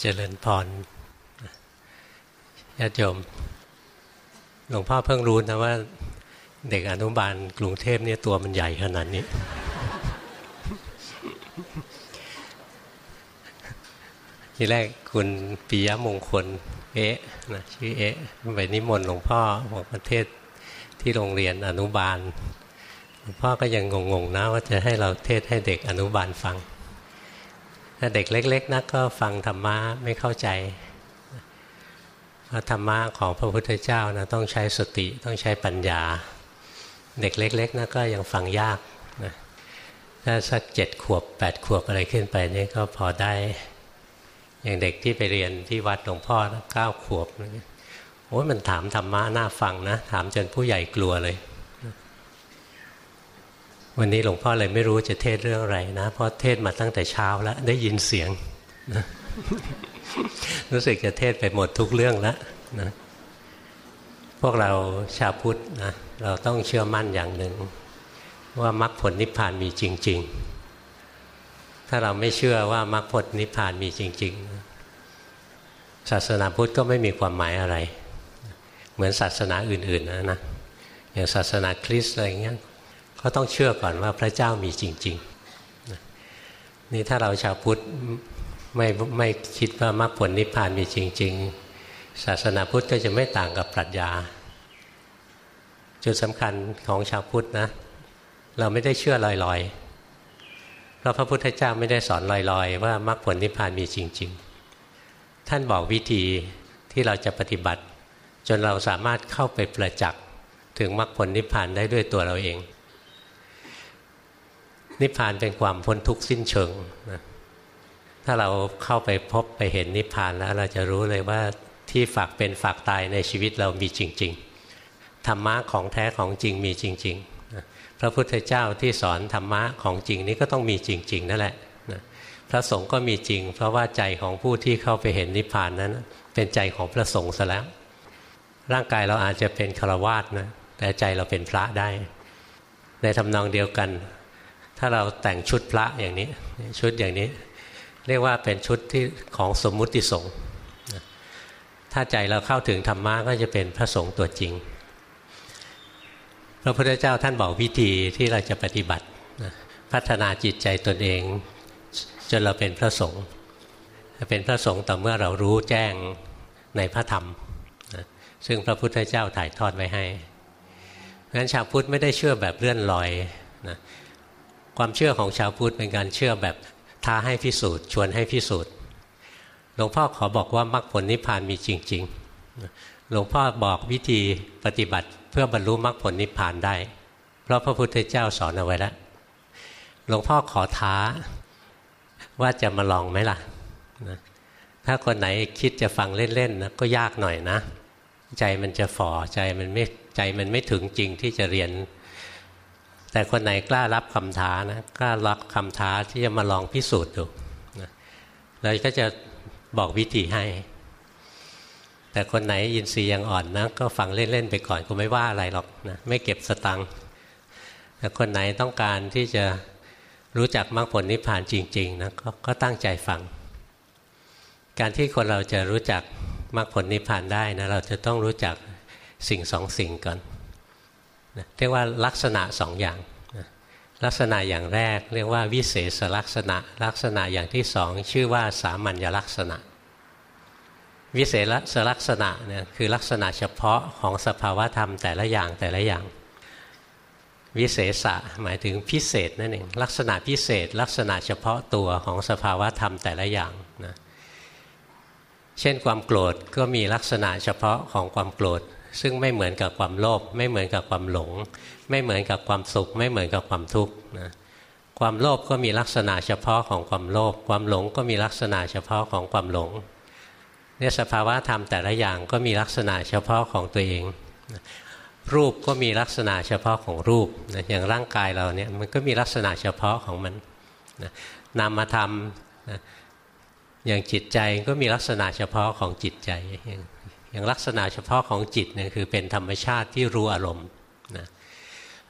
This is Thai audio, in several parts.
เจริญพรญาติโยม หลวงพ่อเพิ่งรู้นะว่า เด็กอนุบาลกรุงเทพเนี่ยตัวมันใหญ่ขนาดนี้ ทีแรกคุณปิยมงคล เอ๊ะนะชื่อเอ๊ะไปนิมนต์หลวงพ่อบอกประเทศที่โรงเรียนอนุบาล หลวงพ่อก็ยังงงๆนะว่าจะให้เราเทศให้เด็กอนุบาลฟัง ถ้าเด็กเล็ก ๆ นักก็ฟังธรรมะไม่เข้าใจธรรมะของพระพุทธเจ้านะต้องใช้สติต้องใช้ปัญญา เด็กเล็กๆนะก็ยังฟังยากนะถ้าสักเจ็ดขวบแปดขวบอะไรขึ้นไปนี่ก็พอได้ อย่างเด็กที่ไปเรียนที่วัดหลวงพ่อเก้าขวบโอ้ยมันถามธรรมะน่าฟังนะ ถามจนผู้ใหญ่กลัวเลย วันนี้หลวงพ่อเลยไม่รู้จะเทศเรื่องอะไรนะ เพราะเทศมาตั้งแต่เช้าแล้ว ได้ยินเสียงนะรู้สึกจะเทศไปหมดทุกเรื่องแล้วนะพวกเราชาวพุทธนะเราต้องเชื่อมั่นอย่างหนึ่ง ว่ามรรคผลนิพพานมีจริง ๆ ถ้าเราไม่เชื่อว่ามรรคผลนิพพานมีจริง ๆ ศาสนาพุทธก็ไม่มีความหมายอะไร เหมือนศาสนาอื่นๆนะนะอย่างศาสนาคริสต์อะไรเงี้ย ก็ต้องเชื่อก่อนว่าพระเจ้ามีจริงๆนี่ถ้าเราชาวพุทธไม่ไม่คิดว่ามรรคผลนิพพานมีจริง ๆ ศาสนาพุทธก็จะไม่ต่างกับปรัชญา จุดสำคัญของชาวพุทธนะ เราไม่ได้เชื่อลอยๆ เพราะพระพุทธเจ้าไม่ได้สอนลอยๆ ว่ามรรคผลนิพพานมีจริง ๆ ท่านบอกวิธีที่เราจะปฏิบัติ จนเราสามารถเข้าไปประจักษ์ถึงมรรคผลนิพพานได้ด้วยตัวเราเอง นิพพานเป็นความพ้นทุกข์สิ้นเชิงนะถ้าเราเข้าไปพบไปเห็นนิพพานแล้วเราจะรู้เลยว่าที่ฝากเป็นฝากตายในชีวิตเรามีจริง ๆ ธรรมะของแท้ของจริงมีจริงๆนะพระพุทธเจ้าที่สอนธรรมะของจริงนี้ก็ต้องมีจริง ๆ นั่นแหละนะพระสงฆ์ก็มีจริง เพราะว่าใจของผู้ที่เข้าไปเห็นนิพพานนั้น เป็นใจของพระสงฆ์ซะแล้ว ร่างกายเราอาจจะเป็นฆราวาสนะแต่ใจเราเป็นพระได้ ในทำนองเดียวกัน ถ้าเราแต่งชุดพระอย่างนี้ชุดอย่างนี้ เรียกว่าเป็นชุดที่ของสมมุติสงฆ์ถ้าใจเราเข้าถึงธรรมะก็จะเป็นพระสงฆ์ตัวจริง พระพุทธเจ้าท่านบอกวิธีที่เราจะปฏิบัติพัฒนาจิตใจตนเอง จนเราเป็นพระสงฆ์เป็นพระสงฆ์ต่อเมื่อเรารู้แจ้งในพระธรรม ซึ่งพระพุทธเจ้าถ่ายทอดไว้ให้เพราะฉะนั้นชาวพุทธไม่ได้เชื่อแบบเลื่อนลอยนะ ความเชื่อของชาวพุทธเป็นการเชื่อแบบท้าให้พิสูจน์ชวนให้พิสูจน์หลวงพ่อขอบอกว่ามรรคผลนิพพานมีจริง ๆ หลวงพ่อบอกวิธีปฏิบัติเพื่อบรรลุมรรคผลนิพพานได้ เพราะพระพุทธเจ้าสอนเอาไว้แล้วหลวงพ่อขอท้าว่าจะมาลองไหมล่ะถ้าคนไหนคิดจะฟังเล่นๆนะก็ยากหน่อยนะ ใจมันจะฝ่อใจมันไม่ใจมันไม่ถึงจริงที่จะเรียน แต่คนไหนกล้ารับคำท้านะกล้ารับคำท้าที่จะมาลองพิสูจน์ดูนะเราก็จะบอกวิธีให้ แต่คนไหนยินทรีย์ยังอ่อนนะก็ฟังเล่น ๆ ไปก่อนก็ไม่ว่าอะไรหรอกนะไม่เก็บสตังค์แต่คนไหนต้องการที่จะรู้จักมรรคผลนิพพานจริงๆนะกก็ตั้งใจฟัง การที่คนเราจะรู้จักมรรคผลนิพพานได้นะเราจะต้องรู้จักสิ่งสองสิ่งก่อน เรียกว่าลักษณะสองอย่างลักษณะอย่างแรกเรียกว่าวิเศษลักษณะ ลักษณะอย่างที่สองชื่อว่าสามัญลักษณะ วิเศษลักษณะเนี่ยคือลักษณะเฉพาะของสภาวธรรมแต่ละอย่างแต่ละอย่าง วิเศษะหมายถึงพิเศษนั่นเองลักษณะพิเศษ ลักษณะเฉพาะตัวของสภาวธรรมแต่ละอย่างนะเช่นความโกรธก็มีลักษณะเฉพาะของความโกรธ ซึ่งไม่เหมือนกับความโลภไม่เหมือนกับความหลง ไม่เหมือนกับความสุข ไม่เหมือนกับความทุกข์นะความโลภก็มีลักษณะเฉพาะของความโลภความหลงก็มีลักษณะเฉพาะของความหลงเนี่ยสภาวะธรรมแต่ละอย่างก็มีลักษณะเฉพาะของตัวเอง รูปก็มีลักษณะเฉพาะของรูปนะอย่างร่างกายเราเนี่ยมันก็มีลักษณะเฉพาะของมันนะนามธรรมนะอย่างจิตใจก็มีลักษณะเฉพาะของจิตใจอย่าง อย่างลักษณะเฉพาะของจิตเนี่ยคือเป็นธรรมชาติที่รู้อารมณ์นะ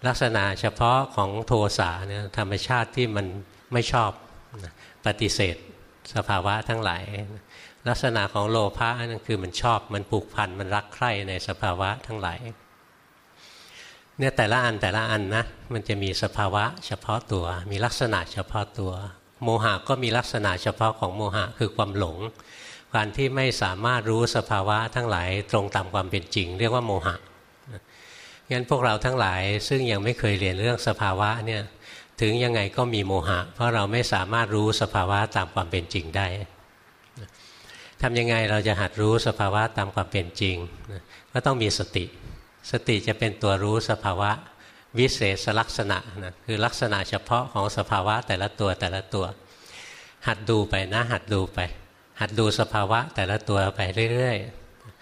ลักษณะเฉพาะของโทสะเนี่ยธรรมชาติที่มันไม่ชอบนะปฏิเสธสภาวะทั้งหลาย ลักษณะของโลภะนั่นคือมันชอบมันผูกพันมันรักใคร่ในสภาวะทั้งหลายเนี่ยแต่ละอันแต่ละอันนะมันจะมีสภาวะเฉพาะตัว มีลักษณะเฉพาะตัว โมหะก็มีลักษณะเฉพาะของโมหะคือความหลง การที่ไม่สามารถรู้สภาวะทั้งหลายตรงตามความเป็นจริง เรียกว่าโมหะงั้นพวกเราทั้งหลายซึ่งยังไม่เคยเรียนเรื่องสภาวะเนี่ยถึงยังไงก็มีโมหะ เพราะเราไม่สามารถรู้สภาวะตามความเป็นจริงได้ทำยังไงเราจะหัดรู้สภาวะตามความเป็นจริง ก็ต้องมีสติ สติจะเป็นตัวรู้สภาวะวิเศษลักษณะนะคือลักษณะเฉพาะของสภาวะแต่ละตัวแต่ละตัว หัดดูไปนะหัดดูไป หัดดูสภาวะแต่ละตัวไปเรื่อย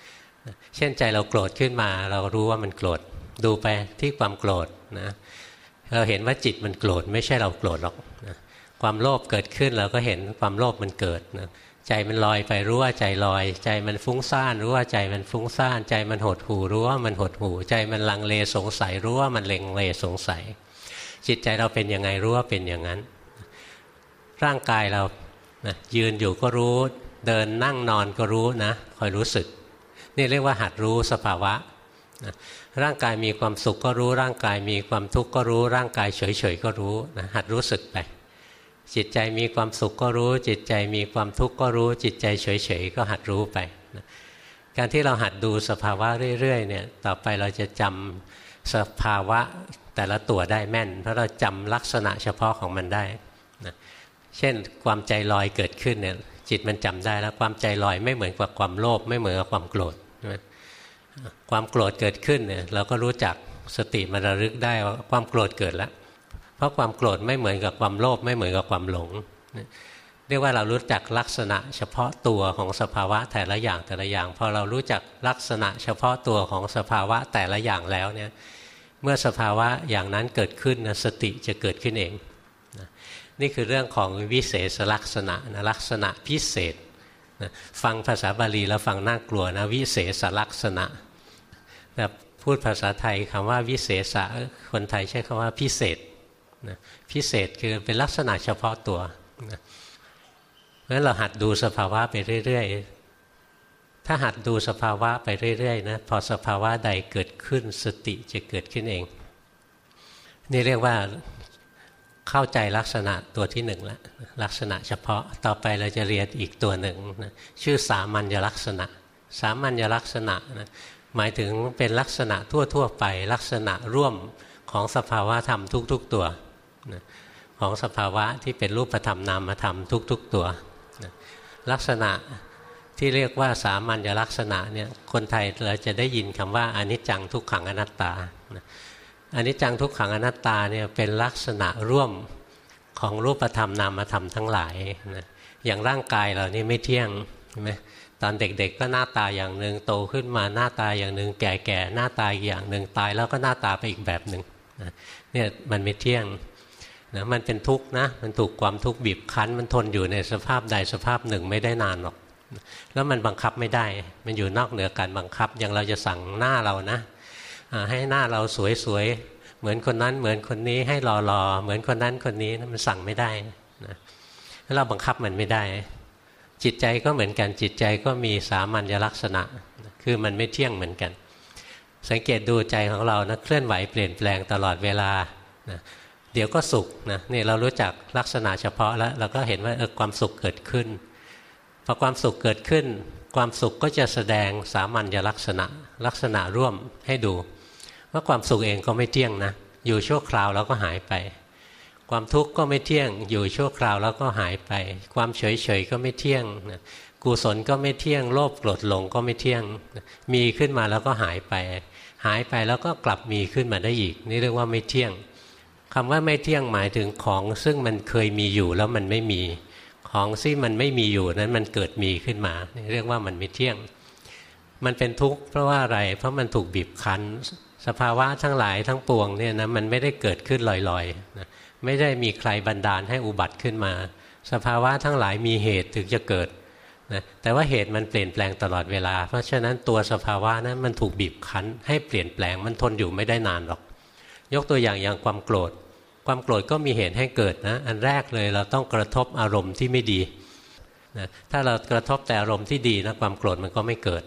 ๆ เช่นใจเราโกรธขึ้นมา เรารู้ว่ามันโกรธดูไปที่ความโกรธนะเราเห็นว่าจิตมันโกรธไม่ใช่เราโกรธหรอกนะความโลภเกิดขึ้นเราก็เห็นความโลภมันเกิดนะใจมันลอยไปรู้ว่าใจลอย ใจมันฟุ้งซ่านรู้ว่าใจมันฟุ้งซ่าน ใจมันหดหูรู้ว่ามันหดหูใจมันลังเลสงสัยรู้ว่ามันเลงเลสงสัย จิตใจเราเป็นยังไงรู้ว่าเป็นอย่างนั้น ร่างกายเรานะยืนอยู่ก็รู้ เดินนั่งนอนก็รู้นะคอยรู้สึก นี่เรียกว่าหัดรู้สภาวะนะร่างกายมีความสุขก็รู้ ร่างกายมีความทุกข์ก็รู้ ร่างกายเฉยๆก็รู้นะหัดรู้สึกไป จิตใจมีความสุขก็รู้ จิตใจมีความทุกข์ก็รู้ จิตใจเฉยๆก็หัดรู้ไปนะการที่เราหัดดูสภาวะเรื่อยๆเนี่ยต่อไปเราจะจำสภาวะแต่ละตัวได้แม่น เพราะเราจำลักษณะเฉพาะของมันได้นะเช่นความใจลอยเกิดขึ้นเนี่ย จิตมันจำได้แล้วความใจลอยไม่เหมือนกับความโลภไม่เหมือนกับความโกรธความโกรธเกิดขึ้นเนี่ยเราก็รู้จักสติมันระลึกได้ว่าความโกรธเกิดแล้ว เพราะความโกรธไม่เหมือนกับความโลภไม่เหมือนกับความหลง เรียกว่าเรารู้จักลักษณะเฉพาะตัวของสภาวะแต่ละอย่างแต่ละอย่างพอเรารู้จักลักษณะเฉพาะตัวของสภาวะแต่ละอย่างแล้วเนี่ยเมื่อสภาวะอย่างนั้นเกิดขึ้นสติจะเกิดขึ้นเอง นี่คือเรื่องของวิเศษลักษณะนะลักษณะพิเศษนะฟังภาษาบาลีแล้วฟังน่ากลัวนะวิเศษลักษณะแต่พูดภาษาไทยคำว่าวิเศษะคนไทยใช้คำว่าพิเศษนะพิเศษคือเป็นลักษณะเฉพาะตัวนะเพราะฉะนั้นเราหัดดูสภาวะไปเรื่อยๆ ถ้าหัดดูสภาวะไปเรื่อยๆนะพอสภาวะใดเกิดขึ้นสติจะเกิดขึ้นเอง นี่เรียกว่า เข้าใจลักษณะตัวที่หนึ่งแล้วลักษณะเฉพาะต่อไปเราจะเรียนอีกตัวหนึ่งนะชื่อสามัญลักษณะ สามัญลักษณะนะหมายถึงเป็นลักษณะทั่ว ๆ ไปลักษณะร่วมของสภาวะธรรมทุก ๆ ตัวนะของสภาวะที่เป็นรูปธรรมนามธรรมทุก ๆ ตัวนะลักษณะที่เรียกว่าสามัญลักษณะเนี่ยคนไทยเราจะได้ยินคำว่าอนิจจังทุกขังอนัตตา อันิจจังทุกขังอนัตตาเนี่ยเป็นลักษณะร่วมของรูปธรรมนามธรรมทั้งหลายนะอย่างร่างกายเรานี่ไม่เที่ยงใช่ไหมตอนเด็กๆก็หน้าตาอย่างหนึ่งโตขึ้นมาหน้าตาอย่างหนึ่งแก่ๆหน้าตาอย่างหนึ่งตายแล้วก็หน้าตาไปอีกแบบหนึ่งเนี่ยมันไม่เที่ยงนะมันเป็นทุกข์นะมันถูกความทุกข์บีบคั้น มันทนอยู่ในสภาพใดสภาพหนึ่งไม่ได้นานหรอก แล้วมันบังคับไม่ได้ มันอยู่นอกเหนือการบังคับอย่างเราจะสั่งหน้าเรานะ ให้หน้าเราสวยๆเหมือนคนนั้นเหมือนคนนี้ให้รอๆเหมือนคนนั้นคนนี้มันสั่งไม่ได้นะเราบังคับมันไม่ได้ จิตใจก็เหมือนกันจิตใจก็มีสามัญลักษณะ คือมันไม่เที่ยงเหมือนกัน สังเกตดูใจของเรานะเคลื่อนไหวเปลี่ยนแปลงตลอดเวลานะเดี๋ยวก็สุขนะนี่เรารู้จักลักษณะเฉพาะแล้วเราก็เห็นว่าเออความสุขเกิดขึ้นพอความสุขเกิดขึ้น ความสุขก็จะแสดงสามัญลักษณะ ลักษณะร่วมให้ดู ว่าความสุขเองก็ไม่เที่ยงนะ อยู่ชั่วคราวแล้วก็หายไป ความทุกข์ก็ไม่เที่ยง อยู่ชั่วคราวแล้วก็หายไป ความเฉยเฉยก็ไม่เที่ยงกุศลก็ไม่เที่ยง โลภโกรธหลงก็ไม่เที่ยง มีขึ้นมาแล้วก็หายไป หายไปแล้วก็กลับมีขึ้นมาได้อีก นี่เรียกว่าไม่เที่ยงคำว่าไม่เที่ยงหมายถึงของซึ่งมันเคยมีอยู่แล้วมันไม่มี ของที่มันไม่มีอยู่นั้นมันเกิดมีขึ้นมา เรียกว่ามันไม่เที่ยง มันเป็นทุกข์เพราะว่าอะไร เพราะมันถูกบีบคั้น สภาวะทั้งหลายทั้งปวงเนี่ยนะมันไม่ได้เกิดขึ้นลอยๆนะไม่ได้มีใครบันดาลให้อุบัติขึ้นมา สภาวะทั้งหลายมีเหตุถึงจะเกิดนะแต่ว่าเหตุมันเปลี่ยนแปลงตลอดเวลา เพราะฉะนั้นตัวสภาวะนั้นมันถูกบีบคั้น ให้เปลี่ยนแปลงมันทนอยู่ไม่ได้นานหรอก ยกตัวอย่างอย่างความโกรธ ความโกรธก็มีเหตุให้เกิดนะ อันแรกเลยเราต้องกระทบอารมณ์ที่ไม่ดีนะถ้าเรากระทบแต่อารมณ์ที่ดีนะความโกรธมันก็ไม่เกิด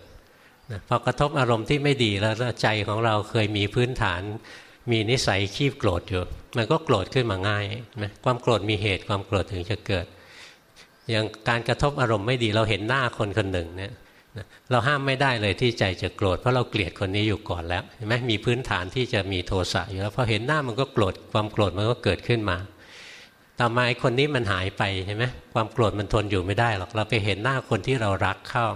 พอกระทบอารมณ์ที่ไม่ดีแล้วใจของเราเคยมีพื้นฐาน มีนิสัยขี้โกรธอยู่ มันก็โกรธขึ้นมาง่ายนะความโกรธมีเหตุความโกรธถึงจะเกิด อย่างการกระทบอารมณ์ไม่ดีเราเห็นหน้าคนคนหนึ่งเนี่ยเราห้ามไม่ได้เลยที่ใจจะโกรธเพราะเราเกลียดคนนี้อยู่ก่อนแล้วเห็นไหมมีพื้นฐานที่จะมีโทสะอยู่แล้วพอเห็นหน้ามันก็โกรธความโกรธมันก็เกิดขึ้นมาต่อมาไอ้คนนี้มันหายไปเห็นไหมความโกรธมันทนอยู่ไม่ได้หรอกเราไปเห็นหน้าคนที่เรารักเข้า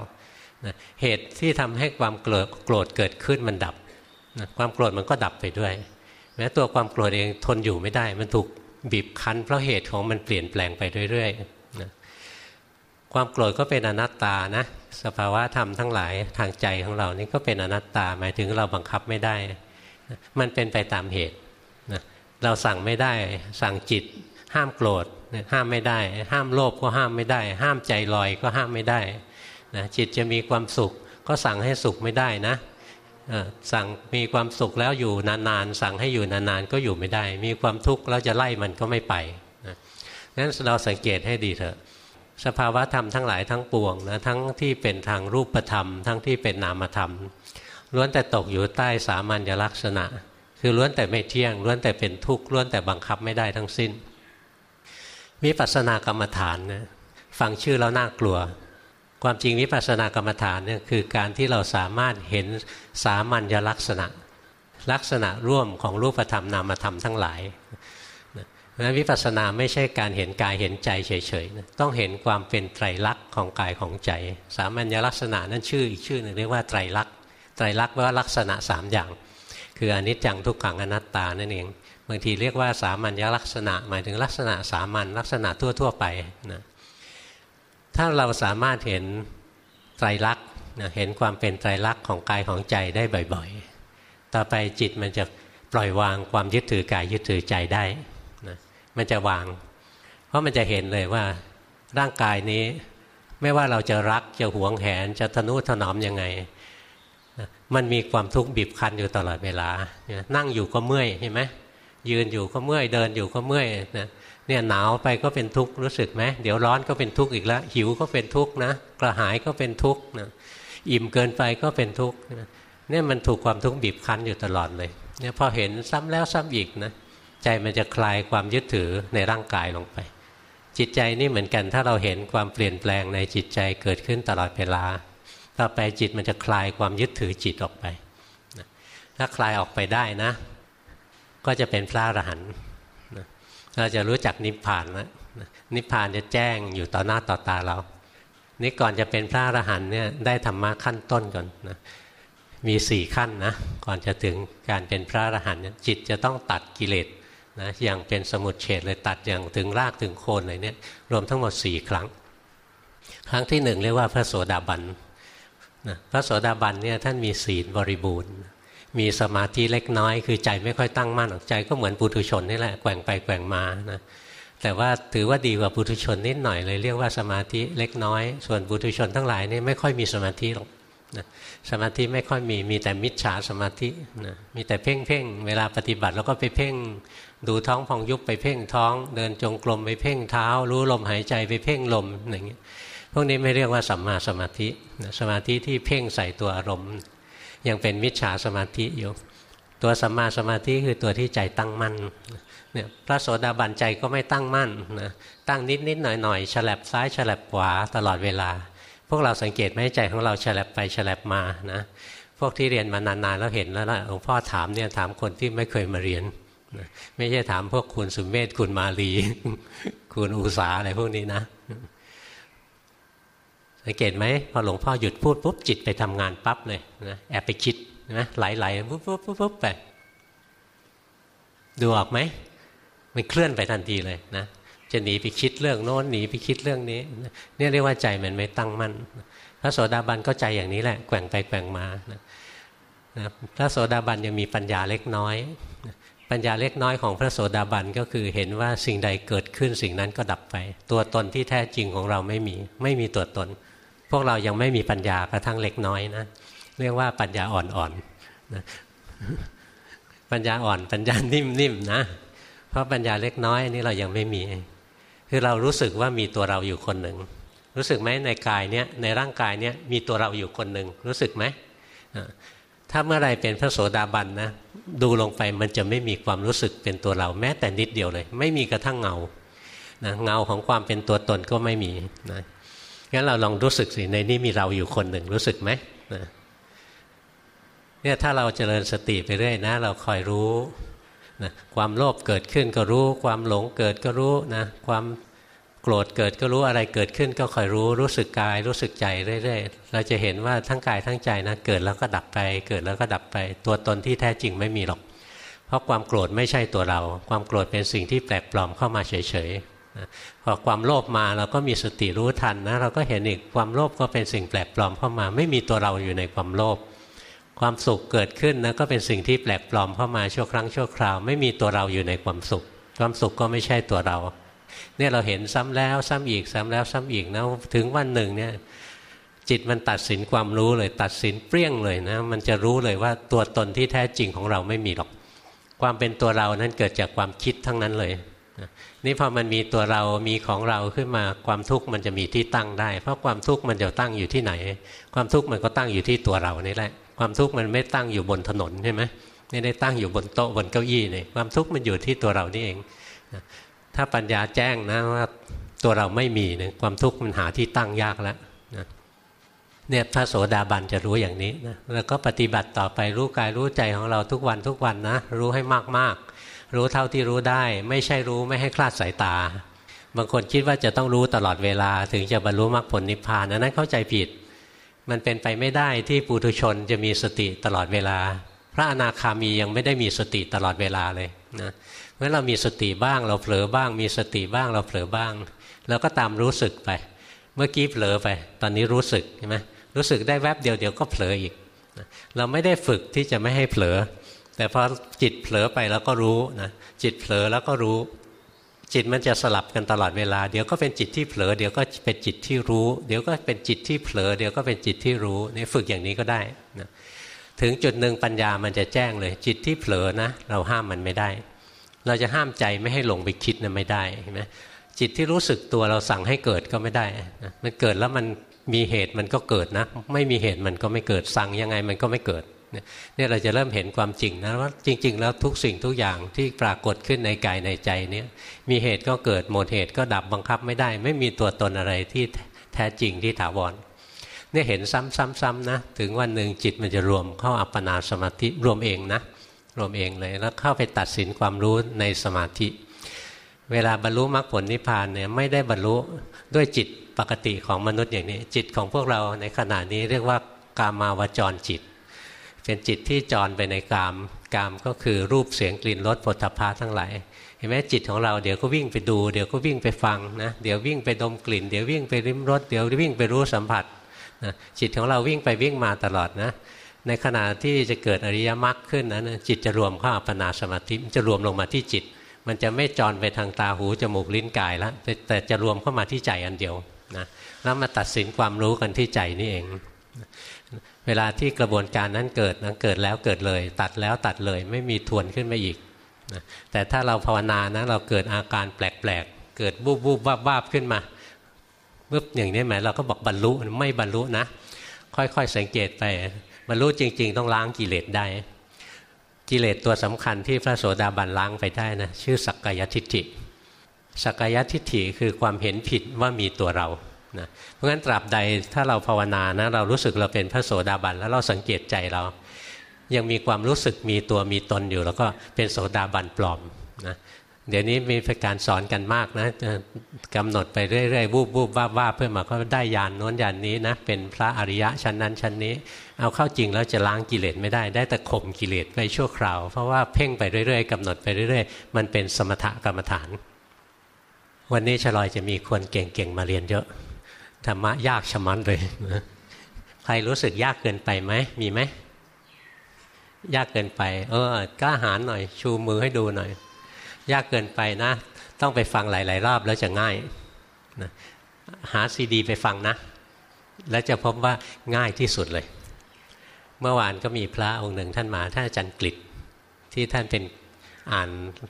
เหตุที่ทำให้ความโกรธโกรธเกิดขึ้นมันดับความโกรธมันก็ดับไปด้วย แม้ตัวความโกรธเองทนอยู่ไม่ได้ มันถูกบีบคั้น เพราะเหตุของมันเปลี่ยนแปลงไปเรื่อยๆนะความโกรธก็เป็นอนัตตานะสภาวะธรรมทั้งหลายทางใจของเรานี่ก็เป็นอนัตตาหมายถึงเราบังคับไม่ได้ มันเป็นไปตามเหตุนะเราสั่งไม่ได้ สั่งจิต ห้ามโกรธห้ามไม่ได้ ห้ามโลภก็ห้ามไม่ได้ ห้ามใจลอยก็ห้ามไม่ได้ นะจิตจะมีความสุข ก็สั่งให้สุขไม่ได้นะสั่งมีความสุขแล้วอยู่นานๆสั่งให้อยู่นานๆก็อยู่ไม่ได้ มีความทุกข์แล้วจะไล่มันก็ไม่ไปนะงั้นเราสังเกตให้ดีเถอะ สภาวะธรรมทั้งหลายทั้งปวงนะทั้งที่เป็นทางรูปธรรม ทั้งที่เป็นนามธรรมล้วนแต่ตกอยู่ใต้สามัญลักษณะ คือล้วนแต่ไม่เที่ยงล้วนแต่เป็นทุกข์ล้วนแต่บังคับไม่ได้ทั้งสิ้นวิปัสสนากรรมฐานนะฟังชื่อแล้วน่ากลัว ความจริงวิปัสสนากรรมฐานเนี่ยคือการที่เราสามารถเห็นสามัญลักษณะ ลักษณะร่วมของรูปธรรมนามธรรมทั้งหลายเพราะฉะนั้นวิปัสสนาไม่ใช่การเห็นกายเห็นใจเฉยๆนะต้องเห็นความเป็นไตรลักษณ์ของกายของใจ สามัญลักษณะนั่นชื่ออีกชื่อหนึ่งเรียกว่าไตรลักษณ์ไตรลักษณ์ว่าลักษณะสามอย่าง คืออนิจจังทุกขังอนัตตานั่นเองบางทีเรียกว่าสามัญลักษณะ หมายถึงลักษณะสามัญลักษณะทั่ว ๆ ไปนะ ถ้าเราสามารถเห็นไตรลักษณ์เห็นความเป็นไตรลักษณ์ของกายของใจได้บ่อยๆ ต่อไปจิตมันจะปล่อยวางความยึดถือกายยึดถือใจได้มันจะวาง เพราะมันจะเห็นเลยว่าร่างกายนี้ไม่ว่าเราจะรักจะหวงแหนจะทนุถนอมยังไงมันมีความทุกข์บีบคั้นอยู่ตลอดเวลา นั่งอยู่ก็เมื่อยใช่ไหมยืนอยู่ก็เมื่อยเดินอยู่ก็เมื่อยนะ เนี่ยหนาวไปก็เป็นทุกข์รู้สึกไหมเดี๋ยวร้อนก็เป็นทุกข์อีกแล้ว หิวก็เป็นทุกข์นะกระหายก็เป็นทุกข์นะอิ่มเกินไปก็เป็นทุกข์เนี่ยมันถูกความทุกข์บีบคั้นอยู่ตลอดเลยเนี่ยพอเห็นซ้ำแล้วซ้ำอีกนะใจมันจะคลายความยึดถือในร่างกายลงไป จิตใจนี่เหมือนกันถ้าเราเห็นความเปลี่ยนแปลงในจิตใจเกิดขึ้นตลอดเวลา ต่อไปจิตมันจะคลายความยึดถือจิตออกไป ถ้าคลายออกไปได้นะ ก็จะเป็นพระอรหันต์ เราจะรู้จักนิพพานแล้วนิพพานจะแจ้งอยู่ต่อหน้าต่อตาเรา นี่ก่อนจะเป็นพระอรหันต์เนี่ยได้ธรรมะขั้นต้นก่อนนะมีสี่ขั้นนะก่อนจะถึงการเป็นพระอรหันต์จิตจะต้องตัดกิเลสนะอย่างเป็นสมุดเฉดเลยตัดอย่างถึงรากถึงโคนเลยเนี่ยรวมทั้งหมดสี่ครั้ง ครั้งที่หนึ่งเรียกว่าพระโสดาบันนะพระโสดาบันเนี่ยท่านมีศีลบริบูรณ์ มีสมาธิเล็กน้อย คือใจไม่ค่อยตั้งมั่นอกใจก็เหมือนปุถุชนนี่แหละแกว่งไปแกว่งมานะแต่ว่าถือว่าดีกว่าปุถุชนนิดหน่อยเลยเรียกว่าสมาธิเล็กน้อย ส่วนปุถุชนทั้งหลายนี่ไม่ค่อยมีสมาธิหรอกนะสมาธิไม่ค่อยมีมีแต่มิจฉาสมาธินะมีแต่เพ่งเพ่งเวลาปฏิบัติแล้วก็ไปเพ่งดูท้องพองยุบไปเพ่งท้อง เดินจงกรมไปเพ่งเท้า รู้ลมหายใจไปเพ่งลมอย่างเงี้ยพวกนี้ไม่เรียกว่าสัมมาสมาธิสมาธิที่เพ่งใส่ตัวอารมณ์ ยังเป็นมิจฉาสมาธิอยู่ ตัวสัมมาสมาธิคือตัวที่ใจตั้งมั่นเนี่ยพระโสดาบันใจก็ไม่ตั้งมั่นนะตั้งนิดนิดหน่อยหน่อยฉลับซ้ายฉลับขวาตลอดเวลา พวกเราสังเกตไหมใจของเราฉลับไปฉลับมานะพวกที่เรียนมานานๆแล้วเห็นแล้วล่ะหลวงพ่อถามเนี่ยถามคนที่ไม่เคยมาเรียนไม่ใช่ถามพวกคุณสุมเมธคุณมาลี คุณอุสาอะไรพวกนี้นะ สังเกตไหมพอหลวงพ่อหยุดพูดปุ๊บจิตไปทำงานปั๊บเลยนะแอบไปคิดนะไหลๆปุ๊บปุ๊บปุ๊บปุ๊บไปดูออกไหมมันเคลื่อนไปทันทีเลยนะจะหนีไปคิดเรื่องโน้นหนีไปคิดเรื่องนี้เนี่ยเรียกว่าใจมันไม่ตั้งมั่นพระโสดาบันก็ใจอย่างนี้แหละแกว่งไปแกว่งมานะพระโสดาบันยังมีปัญญาเล็กน้อย ปัญญาเล็กน้อยของพระโสดาบันก็คือเห็นว่าสิ่งใดเกิดขึ้นสิ่งนั้นก็ดับไป ตัวตนที่แท้จริงของเราไม่มี ไม่มีตัวตน พวกเรายังไม่มีปัญญากระทั่งเล็กน้อยนะเรียกว่าปัญญาอ่อนๆนะปัญญาอ่อนปัญญานิ่มๆนะ เพราะปัญญาเล็กน้อยนี่เรายังไม่มี คือเรารู้สึกว่ามีตัวเราอยู่คนหนึ่ง รู้สึกไหมในกายเนี้ยในร่างกายเนี้ยมีตัวเราอยู่คนหนึ่งรู้สึกไหมถ้าเมื่อไรเป็นพระโสดาบันนะดูลงไปมันจะไม่มีความรู้สึกเป็นตัวเราแม้แต่นิดเดียวเลย ไม่มีกระทั่งเงานะเงาของความเป็นตัวตนก็ไม่มีนะ งั้นเราลองรู้สึกสิในนี้มีเราอยู่คนหนึ่งรู้สึกไหมนะเนี่ยถ้าเราเจริญสติไปเรื่อยนะ เราคอยรู้นะความโลภเกิดขึ้นก็รู้ ความหลงเกิดก็รู้นะความโกรธเกิดก็รู้อะไรเกิดขึ้นก็คอยรู้รู้สึกกายรู้สึกใจเรื่อยๆเราจะเห็นว่าทั้งกายทั้งใจนะเกิดแล้วก็ดับไป เกิดแล้วก็ดับไป ตัวตนที่แท้จริงไม่มีหรอก เพราะความโกรธไม่ใช่ตัวเรา ความโกรธเป็นสิ่งที่แปลกปลอมเข้ามาเฉยๆ พอความโลภมาเราก็มีสติรู้ทันนะเราก็เห็นอีกความโลภก็เป็นสิ่งแปลกปลอมเข้ามา ไม่มีตัวเราอยู่ในความโลภความสุขเกิดขึ้นนะก็เป็นสิ่งที่แปลกปลอมเข้ามาชั่วครั้งชั่วคราว ไม่มีตัวเราอยู่ในความสุข ความสุขก็ไม่ใช่ตัวเรา เนี่ยเราเห็นซ้ำแล้วซ้ำอีกซ้ำแล้วซ้ำอีกนะถึงวันหนึ่งเนี่ยจิตมันตัดสินความรู้เลยตัดสินเปรี้ยงเลยนะมันจะรู้เลยว่าตัวตนที่แท้จริงของเราไม่มีหรอก ความเป็นตัวเรานั้นเกิดจากความคิดทั้งนั้นเลย นี่พอมันมีตัวเรามีของเราขึ้นมาความทุกข์มันจะมีที่ตั้งได้ เพราะความทุกข์มันจะตั้งอยู่ที่ไหน ความทุกข์มันก็ตั้งอยู่ที่ตัวเรานี่แหละ ความทุกข์มันไม่ตั้งอยู่บนถนนใช่ไหมไม่ได้ตั้งอยู่บนโต๊ะบนเก้าอี้นี่ความทุกข์มันอยู่ที่ตัวเรานี่เองถ้าปัญญาแจ้งนะว่าตัวเราไม่มีเนี่ยความทุกข์มันหาที่ตั้งยากแล้วเนี่ยพระโสดาบันจะรู้อย่างนี้นะแล้วก็ปฏิบัติต่อไปรู้กายรู้ใจของเราทุกวันทุกวันนะรู้ให้มากๆ รู้เท่าที่รู้ได้ ไม่ใช่รู้ไม่ให้คลาดสายตา บางคนคิดว่าจะต้องรู้ตลอดเวลา ถึงจะบรรลุมรรคผลนิพพานอันนั้นเข้าใจผิด มันเป็นไปไม่ได้ที่ปุถุชนจะมีสติตลอดเวลา พระอนาคามียังไม่ได้มีสติตลอดเวลาเลยนะเมื่อเรามีสติบ้างเราเผลอบ้าง มีสติบ้างเราเผลอบ้างเราก็ตามรู้สึกไป เมื่อกี้เผลอไป ตอนนี้รู้สึกใช่ไหมรู้สึกได้แวบเดียวเดี๋ยวก็เผลออีก เราไม่ได้ฝึกที่จะไม่ให้เผลอ แต่พอจิตเผลอไปแล้วก็รู้นะจิตเผลอแล้วก็รู้ จิตมันจะสลับกันตลอดเวลา เดี๋ยวก็เป็นจิตที่เผลอเดี๋ยวก็เป็นจิตที่รู้ เดี๋ยวก็เป็นจิตที่เผลอเดี๋ยวก็เป็นจิตที่รู้นี่ฝึกอย่างนี้ก็ได้นะถึงจุดหนึ่งปัญญามันจะแจ้งเลย จิตที่เผลอนะ เราห้ามมันไม่ได้ เราจะห้ามใจไม่ให้หลงไปคิดนะไม่ได้เห็นไหมจิตที่รู้สึกตัวเราสั่งให้เกิดก็ไม่ได้นะมันเกิดแล้วมันมีเหตุมันก็เกิดนะ ไม่มีเหตุมันก็ไม่เกิดสั่งยังไงมันก็ไม่เกิด เนี่ยเราจะเริ่มเห็นความจริงนะว่าจริง ๆ แล้วทุกสิ่งทุกอย่างที่ปรากฏขึ้นในกายในใจเนี่ยมีเหตุก็เกิดหมดเหตุก็ดับบังคับไม่ได้ ไม่มีตัวตนอะไรที่แท้จริงที่ถาวรเนี่ยเห็นซ้ำๆๆนะถึงวันหนึ่งจิตมันจะรวมเข้าอัปปนาสมาธิรวมเองนะรวมเองเลยแล้วเข้าไปตัดสินความรู้ในสมาธิ เวลาบรรลุมรรคผลนิพพานเนี่ยไม่ได้บรรลุด้วยจิตปกติของมนุษย์อย่างนี้ จิตของพวกเราในขณะนี้เรียกว่ากามาวจรจิต เป็นจิตที่จรไปในกาม กามก็คือรูปเสียงกลิ่นรสผลทพะทั้งหลาย เห็นไหมจิตของเราเดี๋ยวก็วิ่งไปดู เดี๋ยวก็วิ่งไปฟังนะ เดี๋ยววิ่งไปดมกลิ่น เดี๋ยววิ่งไปริมรส เดี๋ยววิ่งไปรู้สัมผัสนะจิตของเราวิ่งไปวิ่งมาตลอดนะ ในขณะที่จะเกิดอริยมรรคขึ้นนั้นจิตจะรวมเข้าอัปปนาสมาธิมันจะรวมลงมาที่จิต มันจะไม่จรไปทางตาหูจมูกลิ้นกายแล้วแต่แต่จะรวมเข้ามาที่ใจอันเดียวนะแล้วมาตัดสินความรู้กันที่ใจนี่เอง เวลาที่กระบวนการนั้นเกิดนั้นเกิดแล้วเกิดเลย ตัดแล้วตัดเลยไม่มีทวนขึ้นมาอีกนะแต่ถ้าเราภาวนานะเราเกิดอาการแปลกๆ เกิดบูบบูบวาบวาบขึ้นมาปุ๊บอย่างนี้หมเราก็บอกบรรลุไม่บรรลุนะ ค่อยๆสังเกตไปบรรลุจริง ๆ ต้องล้างกิเลสได้ กิเลสตัวสำคัญที่พระโสดาบันล้างไปได้นะชื่อสักกายทิฏฐิสักกายทิฏฐิคือความเห็นผิดว่ามีตัวเรา นะเพราะฉะนั้นตราบใดถ้าเราภาวนานะเรารู้สึกเราเป็นพระโสดาบันแล้วเราสังเกตใจเรา ยังมีความรู้สึกมีตัวมีตนอยู่ แล้วก็เป็นโสดาบันปลอมนะเดี๋ยวนี้มีการสอนกันมากนะกำหนดไปเรื่อยๆวูบวูบว่าว่าเพื่อมาก็ได้ยานโน้นยานนี้นะเป็นพระอริยะชั้นนั้นชั้นนี้ เอาเข้าจริงแล้วจะล้างกิเลสไม่ได้ได้แต่ข่มกิเลสไปชั่วคราว เพราะว่าเพ่งไปเรื่อยๆกำหนดไปเรื่อยๆ มันเป็นสมถกรรมฐาน วันนี้ชลอยจะมีคนเก่งๆมาเรียนเยอะ ธรรมะยากชะมันเลยใครรู้สึกยากเกินไปไหมมีไหมยากเกินไป เออกล้าหาญหน่อย ชูมือให้ดูหน่อย ยากเกินไปนะ ต้องไปฟังหลาย ๆ รอบแล้วจะง่ายนะหาซีดี ไปฟังนะ แล้วจะพบว่าง่ายที่สุดเลย เมื่อวานก็มีพระองค์หนึ่งท่านมาท่านอาจารย์กฤษที่ท่านเป็นอ่าน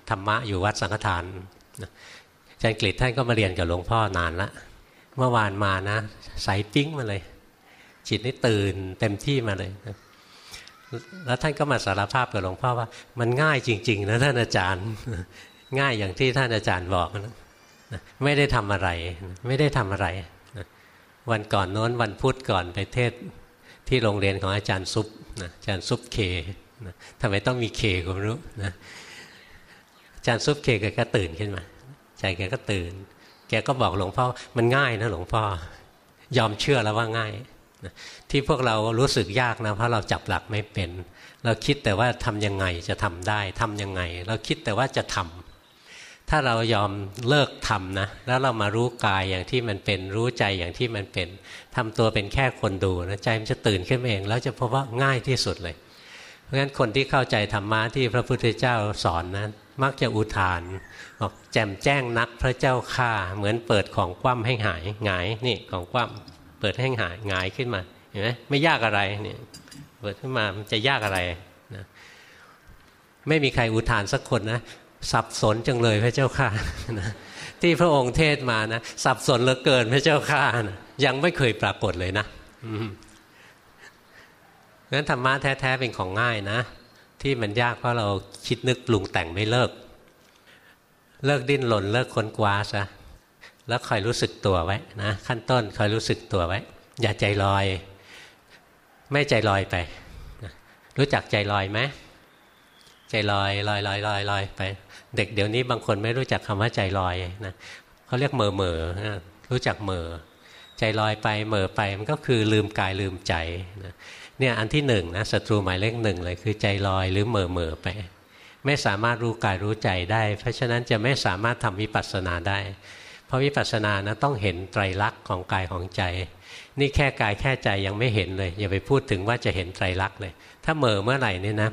ธรรมะอยู่วัดสังฆทานอาจารย์กฤษท่านก็มาเรียนกับหลวงพ่อนานละ เมื่อวานมานะใสปิ้งมาเลย จิตนี่ตื่นเต็มที่มาเลยนะแล้วท่านก็มาสารภาพกับหลวงพ่อว่า มันง่ายจริง ๆ นะท่านอาจารย์ ง่ายอย่างที่ท่านอาจารย์บอกนะไม่ได้ทำอะไร ไม่ได้ทำอะไร วันก่อนโน้นวันพุธก่อนไปเทศที่โรงเรียนของอาจารย์ซุปนะอาจารย์ซุปเคนะทำไมต้องมีเคก็ไม่รู้นะอาจารย์ซุปเคแกก็ตื่นขึ้นมาใจแกก็ตื่น แกก็บอกหลวงพ่อมันง่ายนะหลวงพ่อยอมเชื่อแล้วว่าง่ายที่พวกเรารู้สึกยากนะเพราะเราจับหลักไม่เป็น เราคิดแต่ว่าทำยังไงจะทำได้ทำยังไง เราคิดแต่ว่าจะทำถ้าเรายอมเลิกทำนะแล้วเรามารู้กายอย่างที่มันเป็นรู้ใจอย่างที่มันเป็นทำตัวเป็นแค่คนดูนะใจมันจะตื่นขึ้นเอง แล้วจะพบว่าง่ายที่สุดเลย เพราะฉะนั้นคนที่เข้าใจธรรมะที่พระพุทธเจ้าสอนนะั้น มักจะอุทานบอกแจ่มแจ้งนักพระเจ้าข้าเหมือนเปิดของคว่ำให้หายหงายนี่ของคว่ำเปิดให้หายงายขึ้นมาเห็นไหมไม่ยากอะไรเนี่ยเปิดขึ้นมามันจะยากอะไรนะไม่มีใครอุทานสักคนนะสับสนจังเลยพระเจ้าข้านะที่พระองค์เทศมานะสับสนเหลือเกินพระเจ้าข้านะยังไม่เคยปรากฏเลยนะงั้นธรรมะแท้ๆเป็นของง่ายนะ ที่มันยากเพราะเราคิดนึกปรุงแต่งไม่เลิก เลิกดิ้นหล่นเลิกค้นคว้าซะแล้วคอยรู้สึกตัวไว้นะขั้นต้นคอยรู้สึกตัวไว้ อย่าใจลอย ไม่ใจลอยไป รู้จักใจลอยไหมใจลอยลอยลอยลอยลอยไป เด็กเดี๋ยวนี้บางคนไม่รู้จักคำว่าใจลอยนะเขาเรียกเมอเมอรู้จักเมอใจลอยไปเมอไปมันก็คือลืมกายลืมใจนะ เนี่ยอันที่หนึ่งนะศัตรูหมายเลขหนึ่งเลยคือใจลอยหรือเหม่อเม่อไป ไม่สามารถรู้กายรู้ใจได้ เพราะฉะนั้นจะไม่สามารถทำวิปัสสนาได้ เพราะวิปัสสนานะต้องเห็นไตรลักษณ์ของกายของใจ นี่แค่กายแค่ใจยังไม่เห็นเลย อย่าไปพูดถึงว่าจะเห็นไตรลักษณ์เลย ถ้าเหม่อเมื่อไหร่นี่นะ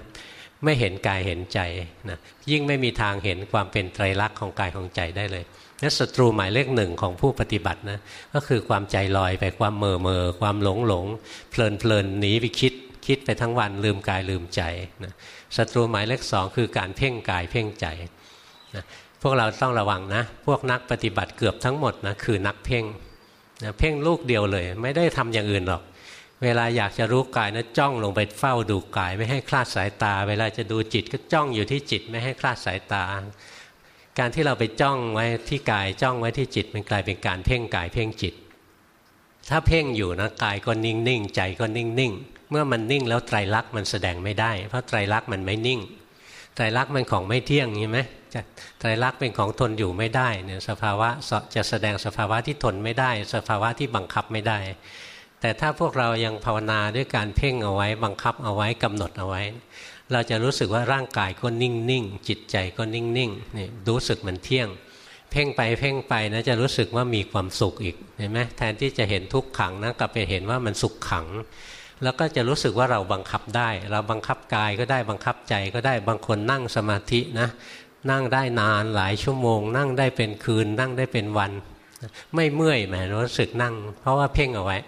ไม่เห็นกายเห็นใจนะยิ่งไม่มีทางเห็นความเป็นไตรลักษณ์ของกายของใจได้เลย นั่ศัตรูหมายเลขหนึ่งของผู้ปฏิบัตินะก็คือความใจลอยไปความเม่อเม่อความหลงหลงเพลินเพลินหนีไปคิดคิดไปทั้งวันลืมกายลืมใจนะศัตรูหมายเลขสองคือการเพ่งกายเพ่งใจนะพวกเราต้องระวังนะ พวกนักปฏิบัติเกือบทั้งหมดนะคือนักเพ่งนะเพ่งลูกเดียวเลย ไม่ได้ทำอย่างอื่นหรอก เวลาอยากจะรู้กายนะจ้องลงไปเฝ้าดูกาย ไม่ให้คลาดสายตา เวลาจะดูจิตก็จ้องอยู่ที่จิตไม่ให้คลาดสายตา การที่เราไปจ้องไว้ที่กายจ้องไว้ที่จิตมันกลายเป็นการเพ่งกายเพ่งจิต ถ้าเพ่งอยู่นะกายก็นิ่งนิ่งใจก็นิ่งนิ่งเมื่อมันนิ่งแล้วไตรลักษณ์มันแสดงไม่ได้ เพราะไตรลักษณ์มันไม่นิ่ง ไตรลักษณ์มันของไม่เที่ยงใช่ไหมจะไตรลักษณ์เป็นของทนอยู่ไม่ได้เนี่ยสภาวะจะแสดงสภาวะที่ทนไม่ได้ สภาวะที่บังคับไม่ได้ แต่ถ้าพวกเรายังภาวนาด้วยการเพ่งเอาไว้บังคับเอาไว้กำหนดเอาไว้ เราจะรู้สึกว่าร่างกายก็นิ่งนิ่งจิตใจก็นิ่งนิ่งนี่รู้สึกมันเที่ยง เพ่งไปเพ่งไปนะจะรู้สึกว่ามีความสุขอีกเห็นไหมแทนที่จะเห็นทุกขังนะกลับไปเห็นว่ามันสุขขัง แล้วก็จะรู้สึกว่าเราบังคับได้ เราบังคับกายก็ได้บังคับใจก็ได้บางคนนั่งสมาธินะนั่งได้นานหลายชั่วโมง นั่งได้เป็นคืน นั่งได้เป็นวัน ไม่เมื่อยแหมรู้สึกนั่ง เพราะว่าเพ่งเอาไว้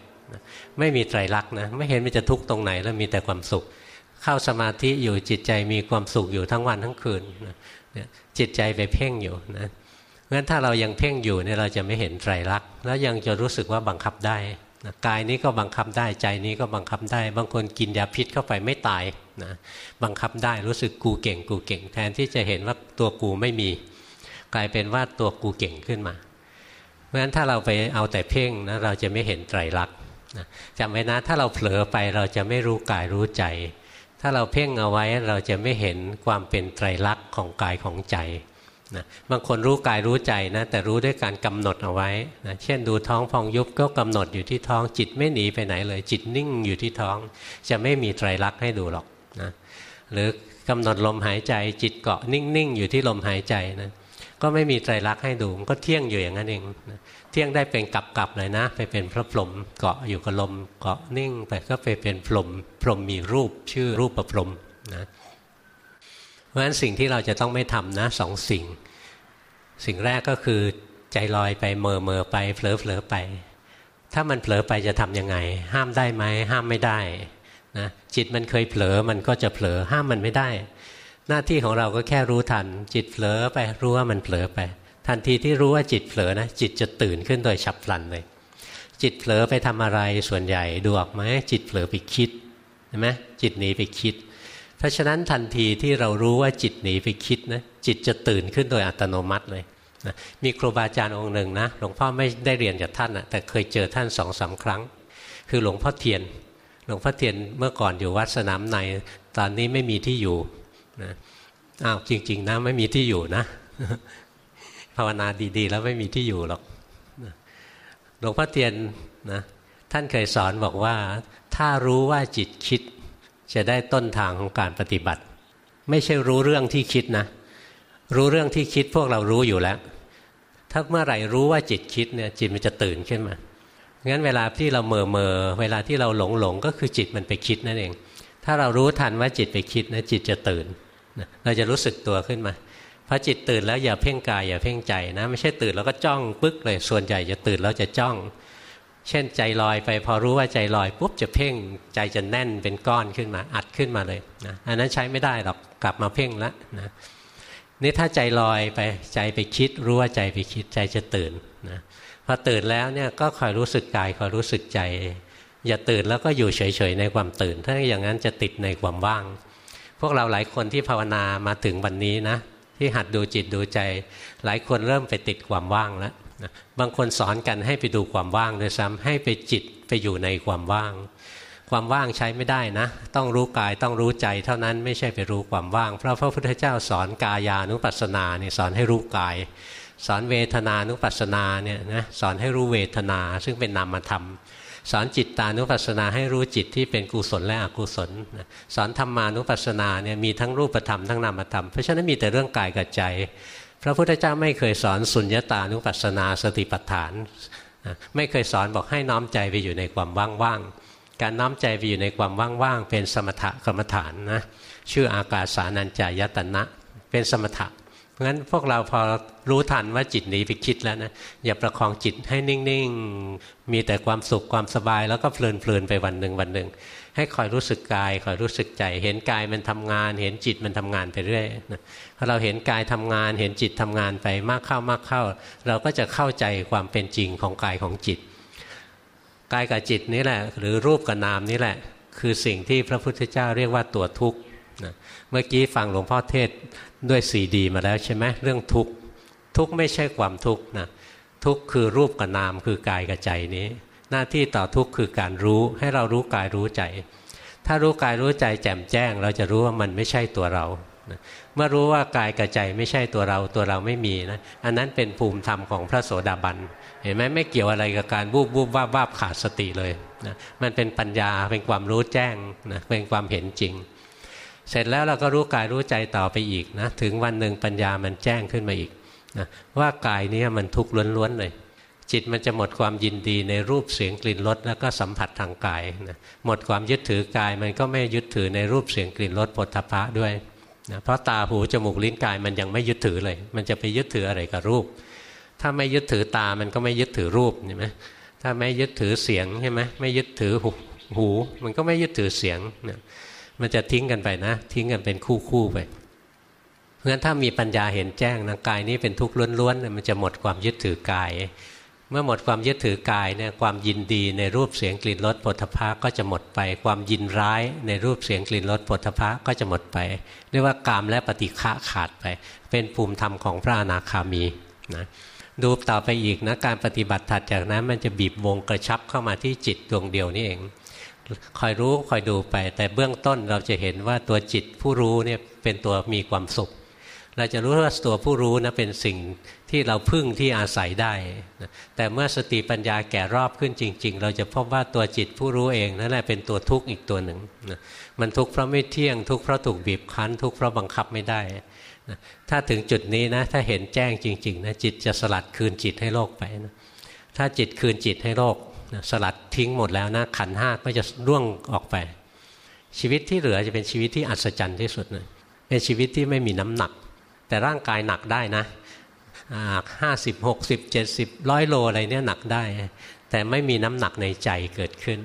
ไม่มีไตรลักษณ์นะไม่เห็นมันจะทุกข์ตรงไหนแล้วมีแต่ความสุข เข้าสมาธิอยู่จิตใจมีความสุขอยู่ทั้งวันทั้งคืนจิตใจไปเพ่งอยู่นะเพราะฉะนั้นถ้าเรายังเพ่งอยู่เนี่ยเราจะไม่เห็นไตรลักษณ์แล้วยังจะรู้สึกว่าบังคับได้นะกายนี้ก็บังคับได้ใจนี้ก็บังคับได้ บางคนกินยาพิษเข้าไปไม่ตายนะบังคับได้รู้สึกกูเก่งกูเก่ง แทนที่จะเห็นว่าตัวกูไม่มี กลายเป็นว่าตัวกูเก่งขึ้นมาเพราะฉะนั้นถ้าเราไปเอาแต่เพ่งนะเราจะไม่เห็นไตรลักษณ์จำไว้นะถ้าเราเผลอไปเราจะไม่รู้กายรู้ใจ ถ้าเราเพ่งเอาไว้เราจะไม่เห็นความเป็นไตรลักษณ์ของกายของใจนะบางคนรู้กายรู้ใจนะแต่รู้ด้วยการกำหนดเอาไว้นะเช่นดูท้องพองยุบก็กำหนดอยู่ที่ท้องจิตไม่หนีไปไหนเลย จิตนิ่งอยู่ที่ท้อง จะไม่มีไตรลักษณ์ให้ดูหรอกนะหรือกำหนดลมหายใจ จิตเกาะนิ่งๆอยู่ที่ลมหายใจนะก็ไม่มีไตรลักษณ์ให้ดูมันก็เที่ยงอยู่อย่างนั้นเองนะ เที่ยงได้เป็นกลับๆเลยนะ ไปเป็นพระพรหมเกาะอยู่กับลมเกาะนิ่งไปก็ไปเป็นพรหมพรหมมีรูปชื่อรูปประพรหมนะเพราะฉะนั้นสิ่งที่เราจะต้องไม่ทำนะสองสิ่ง สิ่งแรกก็คือใจลอยไปเมอเมอไปเผลอเผลอไป ถ้ามันเผลอไปจะทํำยังไง ห้ามได้ไหมห้ามไม่ได้นะจิตมันเคยเผลอมันก็จะเผลอห้ามมันไม่ได้ หน้าที่ของเราก็แค่รู้ทัน จิตเผลอไปรู้ว่ามันเผลอไป ทันทีที่รู้ว่าจิตเผลอนะจิตจะตื่นขึ้นโดยฉับพลันเลย จิตเผลอไปทำอะไรส่วนใหญ่ดูออกไหมจิตเผลอไปคิดเห็นไหมจิตหนีไปคิด เพราะฉะนั้นทันทีที่เรารู้ว่าจิตหนีไปคิดนะจิตจะตื่นขึ้นโดยอัตโนมัติเลยนะมีครูบาอาจารย์องค์หนึ่งนะหลวงพ่อไม่ได้เรียนจากท่านนะแต่เคยเจอท่านสองสาครั้ง คือหลวงพ่อเทียน หลวงพ่อเทียนเมื่อก่อนอยู่วัดสนามในตอนนี้ไม่มีที่อยู่นะอ้าวจริง ๆนะไม่มีที่อยู่นะ ภาวนาดีๆ แล้วไม่มีที่อยู่หรอกหลวงพ่อเทียนนะท่านเคยสอนบอกว่า ถ้ารู้ว่าจิตคิด จะได้ต้นทางของการปฏิบัติ ไม่ใช่รู้เรื่องที่คิดนะ รู้เรื่องที่คิดพวกเรารู้อยู่แล้ว ถ้าเมื่อไหร่รู้ว่าจิตคิดเนี่ยจิตมันจะตื่นขึ้นมางั้นเวลาที่เราเมอเมอเวลาที่เราหลงหลงก็คือจิตมันไปคิดนั่นเอง ถ้าเรารู้ทันว่าจิตไปคิดนะจิตจะตื่น เราจะรู้สึกตัวขึ้นมา พอจิตตื่นแล้วอย่าเพ่งกายอย่าเพ่งใจนะ ไม่ใช่ตื่นแล้วก็จ้องปึ๊กเลยส่วนใหญ่จะตื่นแล้วจะจ้อง เช่นใจลอยไปพอรู้ว่าใจลอยปุ๊บจะเพ่งใจจะแน่นเป็นก้อนขึ้นมาอัดขึ้นมาเลยนะอันนั้นใช้ไม่ได้หรอกกลับมาเพ่งแล้วนะนี่ถ้าใจลอยไปใจไปคิดรู้ว่าใจไปคิดใจจะตื่นนะพอตื่นแล้วเนี่ยก็คอยรู้สึกกายคอยรู้สึกใจ อย่าตื่นแล้วก็อยู่เฉยๆในความตื่น ถ้าอย่างนั้นจะติดในความว่าง พวกเราหลายคนที่ภาวนามาถึงวันนี้นะ ที่หัดดูจิตดูใจ หลายคนเริ่มไปติดความว่างแล้วบางคนสอนกันให้ไปดูความว่างโดยซ้ำให้ไปจิตไปอยู่ในความว่าง ความว่างใช้ไม่ได้นะ ต้องรู้กายต้องรู้ใจ เท่านั้นไม่ใช่ไปรู้ความว่าง เพราะพระพุทธเจ้าสอนกายานุปัสสนาเนี่ยสอนให้รู้กาย สอนเวทนานุปัสสนาเนี่ยนะสอนให้รู้เวทนาซึ่งเป็นนามธรรม สอนจิตตานุปัสสนาให้รู้จิตที่เป็นกุศลและอกุศลสอนธรรมานุปัสสนาเนี่ยมีทั้งรูปธรรมทั้งนามธรรมเพราะฉะนั้นมีแต่เรื่องกายกับใจ พระพุทธเจ้าไม่เคยสอนสุญญตานุปัสสนาสติปัฏฐาน ไม่เคยสอนบอกให้น้อมใจไปอยู่ในความว่างๆการน้อมใจไปอยู่ในความว่างๆเป็นสมถกรรมฐานนะชื่ออากาสานัญจายตนะ เป็นสมถะ เพราะฉะนั้นพวกเราพอรู้ทันว่าจิตหนีไปคิดแล้วนะอย่าประคองจิตให้นิ่งๆ มีแต่ความสุขความสบาย แล้วก็เพลินๆไปวันหนึ่งวันหนึ่งให้คอยรู้สึกกายคอยรู้สึกใจ เห็นกายมันทำงาน เห็นจิตมันทำงานไปเรื่อยพอเราเห็นกายทำงาน เห็นจิตทำงานไปมากเข้ามากเข้า เราก็จะเข้าใจความเป็นจริงของกายของจิต กายกับจิตนี่แหละ หรือรูปกับนามนี่แหละ คือสิ่งที่พระพุทธเจ้าเรียกว่าตัวทุกข์ มื่อกี้ฟังหลวงพ่อเทศด้วยสีดีมาแล้วใช่ไหมเรื่องทุกข์ทุกข์ไม่ใช่ความทุกข์นะทุกข์คือรูปกับนามคือกายกับใจนี้ หน้าที่ต่อทุกข์คือการรู้ให้เรารู้กายรู้ใจ ถ้ารู้กายรู้ใจแจ่มแจ้ง เราจะรู้ว่ามันไม่ใช่ตัวเราเมื่อรู้ว่ากายกับใจไม่ใช่ตัวเราตัวเราไม่มีนะอันนั้นเป็นภูมิธรรมของพระโสดาบันเห็นไหมไม่เกี่ยวอะไรกับการบูบบูบวาบวาบขาดสติเลยนะมันเป็นปัญญาเป็นความรู้แจ้งนะเป็นความเห็นจริง เสร็จแล้วเราก็รู้กายรู้ใจต่อไปอีกนะถึงวันหนึ่งปัญญามันแจ้งขึ้นมาอีกนะว่ากายนี้มันทุกข์ล้วนๆเลย จิตมันจะหมดความยินดีในรูปเสียงกลิ่นรสแล้วก็สัมผัสทางกายนะหมดความยึดถือกายมันก็ไม่ยึดถือในรูปเสียงกลิ่นรสปฐพะด้วยนะเพราะตาหูจมูกลิ้นกายมันยังไม่ยึดถือเลย มันจะไปยึดถืออะไรกับรูป ถ้าไม่ยึดถือตามันก็ไม่ยึดถือรูปใช่ไหมถ้าไม่ยึดถือเสียงใช่ไหมไม่ยึดถือหูหูมันก็ไม่ยึดถือเสียงนะ มันจะทิ้งกันไปนะ ทิ้งกันเป็นคู่คู่ไปเพราะฉะนั้นถ้ามีปัญญาเห็นแจ้งนะกายนี้เป็นทุกข์ล้วนๆมันจะหมดความยึดถือกาย เมื่อหมดความยึดถือกายเนี่ยความยินดีในรูปเสียงกลิ่นรสผลทพะก็จะหมดไป ความยินร้ายในรูปเสียงกลิ่นรสผลทพะก็จะหมดไป เรียกว่ากามและปฏิฆะขาดไป เป็นภูมิธรรมของพระอนาคามีนะดูต่อไปอีกนะการปฏิบัติถัดจากนั้นมันจะบีบวงกระชับเข้ามาที่จิตดวงเดียวนี่เอง คอยรู้คอยดูไป แต่เบื้องต้นเราจะเห็นว่าตัวจิตผู้รู้เนี่ยเป็นตัวมีความสุข เราจะรู้ว่าตัวผู้รู้นะเป็นสิ่งที่เราพึ่งที่อาศัยได้ แต่เมื่อสติปัญญาแก่รอบขึ้นจริง ๆ เราจะพบว่าตัวจิตผู้รู้เองนั่นแหละเป็นตัวทุกข์อีกตัวหนึ่งมันทุกข์เพราะไม่เที่ยงทุกข์เพราะถูกบีบคั้น ทุกข์เพราะบังคับไม่ได้ถ้าถึงจุดนี้นะถ้าเห็นแจ้งจริงๆนะจิตจะสลัดคืนจิตให้โลกไปนะถ้าจิตคืนจิตให้โลก สลัดทิ้งหมดแล้วนะขันห้าก็จะร่วงออกไป ชีวิตที่เหลือจะเป็นชีวิตที่อัศจรรย์ที่สุดเลยเป็นชีวิตที่ไม่มีน้ำหนัก แต่ร่างกายหนักได้นะห้าสิบหกสิบเจ็ดสิบร้อยโลอะไรเนี่ยหนักได้ แต่ไม่มีน้ำหนักในใจเกิดขึ้น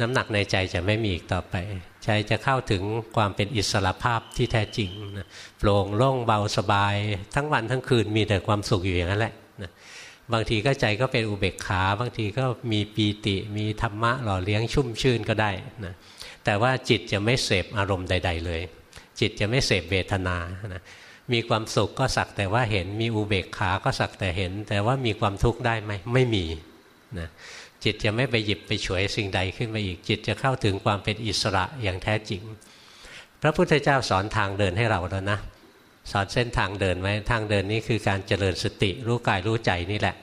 น้ำหนักในใจจะไม่มีอีกต่อไป ใจจะเข้าถึงความเป็นอิสระภาพที่แท้จริงโปร่งโล่งเบาสบาย ทั้งวันทั้งคืนมีแต่ความสุขอยู่อย่างนั้นแหละ บางทีก็ใจก็เป็นอุเบกขา บางทีก็มีปีติ มีธรรมะหล่อเลี้ยงชุ่มชื่นก็ได้นะแต่ว่าจิตจะไม่เสพอารมณ์ใด ๆ เลย จิตจะไม่เสพเวทนานะมีความสุขก็สักแต่ว่าเห็นมีอุเบกขาก็สักแต่เห็น แต่ว่ามีความทุกข์ได้ไหมไม่มีนะจิตจะไม่ไปหยิบไปฉวยสิ่งใดขึ้นมาอีก จิตจะเข้าถึงความเป็นอิสระอย่างแท้จริง พระพุทธเจ้าสอนทางเดินให้เราแล้วนะ สอนเส้นทางเดินไว้ทางเดินนี้คือการเจริญสติ รู้กายรู้ใจนี่แหละ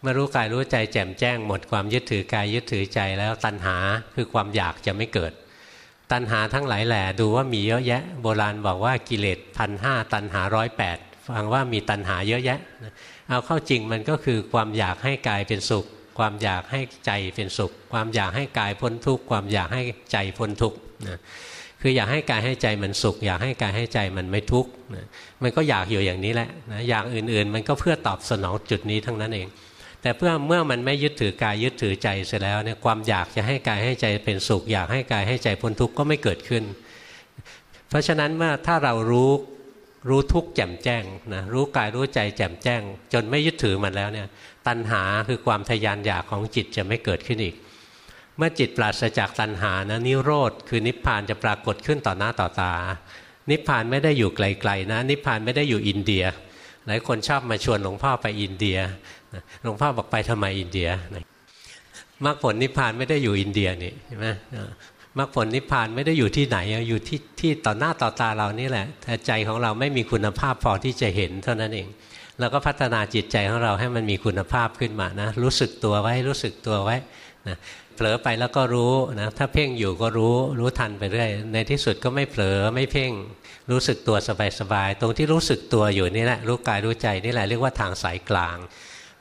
เมื่อรู้กายรู้ใจแจ่มแจ้งหมดความยึดถือกายยึดถือใจแล้วตัณหาคือความอยากจะไม่เกิด ตัณหาทั้งหลายแหล่ดูว่ามีเยอะแยะ โบราณบอกว่ากิเลสพันห้าตัณหาร้อยแปดฟังว่ามีตัณหาเยอะแยะ เอาเข้าจริงมันก็คือความอยากให้กายเป็นสุข ความอยากให้ใจเป็นสุข ความอยากให้กายพ้นทุกข์ความอยากให้ใจพ้นทุกข์นะ คืออยากให้กายให้ใจมันสุข อยากให้กายให้ใจมันไม่ทุกข์นะมันก็อยากอยู่อย่างนี้แหละนะอย่างอื่นๆ มันก็เพื่อตอบสนองจุดนี้ทั้งนั้นเอง แต่เพื่อเมื่อมันไม่ยึดถือกายยึดถือใจเสร็จแล้วเนี่ยความอยากจะให้กายให้ใจเป็นสุข อยากให้กายให้ใจพ้นทุกข์ก็ไม่เกิดขึ้น เพราะฉะนั้นเมื่อถ้าเรารู้รู้ทุกข์แจ่มแจ้งนะรู้กายรู้ใจแจ่มแจ้ง จนไม่ยึดถือมันแล้วเนี่ยตัณหาคือความทยานอยากของจิตจะไม่เกิดขึ้นอีก เมื่อจิตปราศจากตัณหานะนิโรธคือนิพพานจะปรากฏขึ้นต่อหน้าต่อตา นิพพานไม่ได้อยู่ไกลๆนะ นิพพานไม่ได้อยู่อินเดีย หลายคนชอบมาชวนหลวงพ่อไปอินเดียหลวงพ่อบอกไปทำไมอินเดียมรรคผลนิพพานไม่ได้อยู่อินเดียนี่ใช่ไหมมรรคผลนิพพานไม่ได้อยู่ที่ไหนอยู่ที่ที่ต่อหน้าต่อตาเรานี่แหละแต่ใจของเราไม่มีคุณภาพพอที่จะเห็นเท่านั้นเองเราก็พัฒนาจิตใจของเราให้มันมีคุณภาพขึ้นมานะรู้สึกตัวไว้รู้สึกตัวไว้นะ เผลอไปแล้วก็รู้นะถ้าเพ่งอยู่ก็รู้รู้ทันไปเรื่อยในที่สุดก็ไม่เผลอไม่เพ่ง รู้สึกตัวสบายๆตรงที่รู้สึกตัวอยู่นี่แหละรู้กายรู้ใจนี่แหละเรียกว่าทางสายกลาง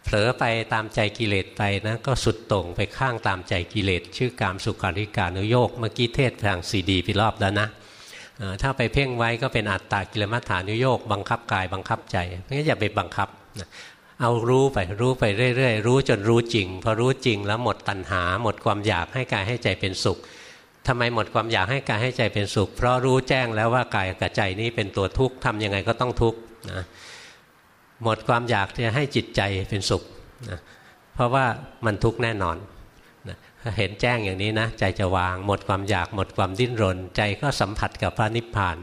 เผลอไปตามใจกิเลสไปนะก็สุดตรงไปข้างตามใจกิเลสชื่อกามสุขาริการนุโยกเมื่อกี้เทศทางซีดีไปรอบแล้วนะถ้าไปเพ่งไว้ก็เป็นอัตตากิลมัฏฐานุโยกบังคับกายบังคับใจเพราะงั้นอย่าไปบังคับ เอารู้ไปรู้ไปเรื่อยๆรู้จนรู้จริงพอรู้จริงแล้วหมดตัณหา หมดความอยากให้กายให้ใจเป็นสุขทำไมหมดความอยากให้กายให้ใจเป็นสุข เพราะรู้แจ้งแล้วว่ากายกับใจนี้เป็นตัวทุกข์ทำยังไงก็ต้องทุกข์นะหมดความอยากจะให้จิตใจเป็นสุขนะเพราะว่ามันทุกข์แน่นอนเห็นแจ้งอย่างนี้นะใจจะวาง หมดความอยากหมดความดิ้นรน ใจก็สัมผัสกับพระนิพพาน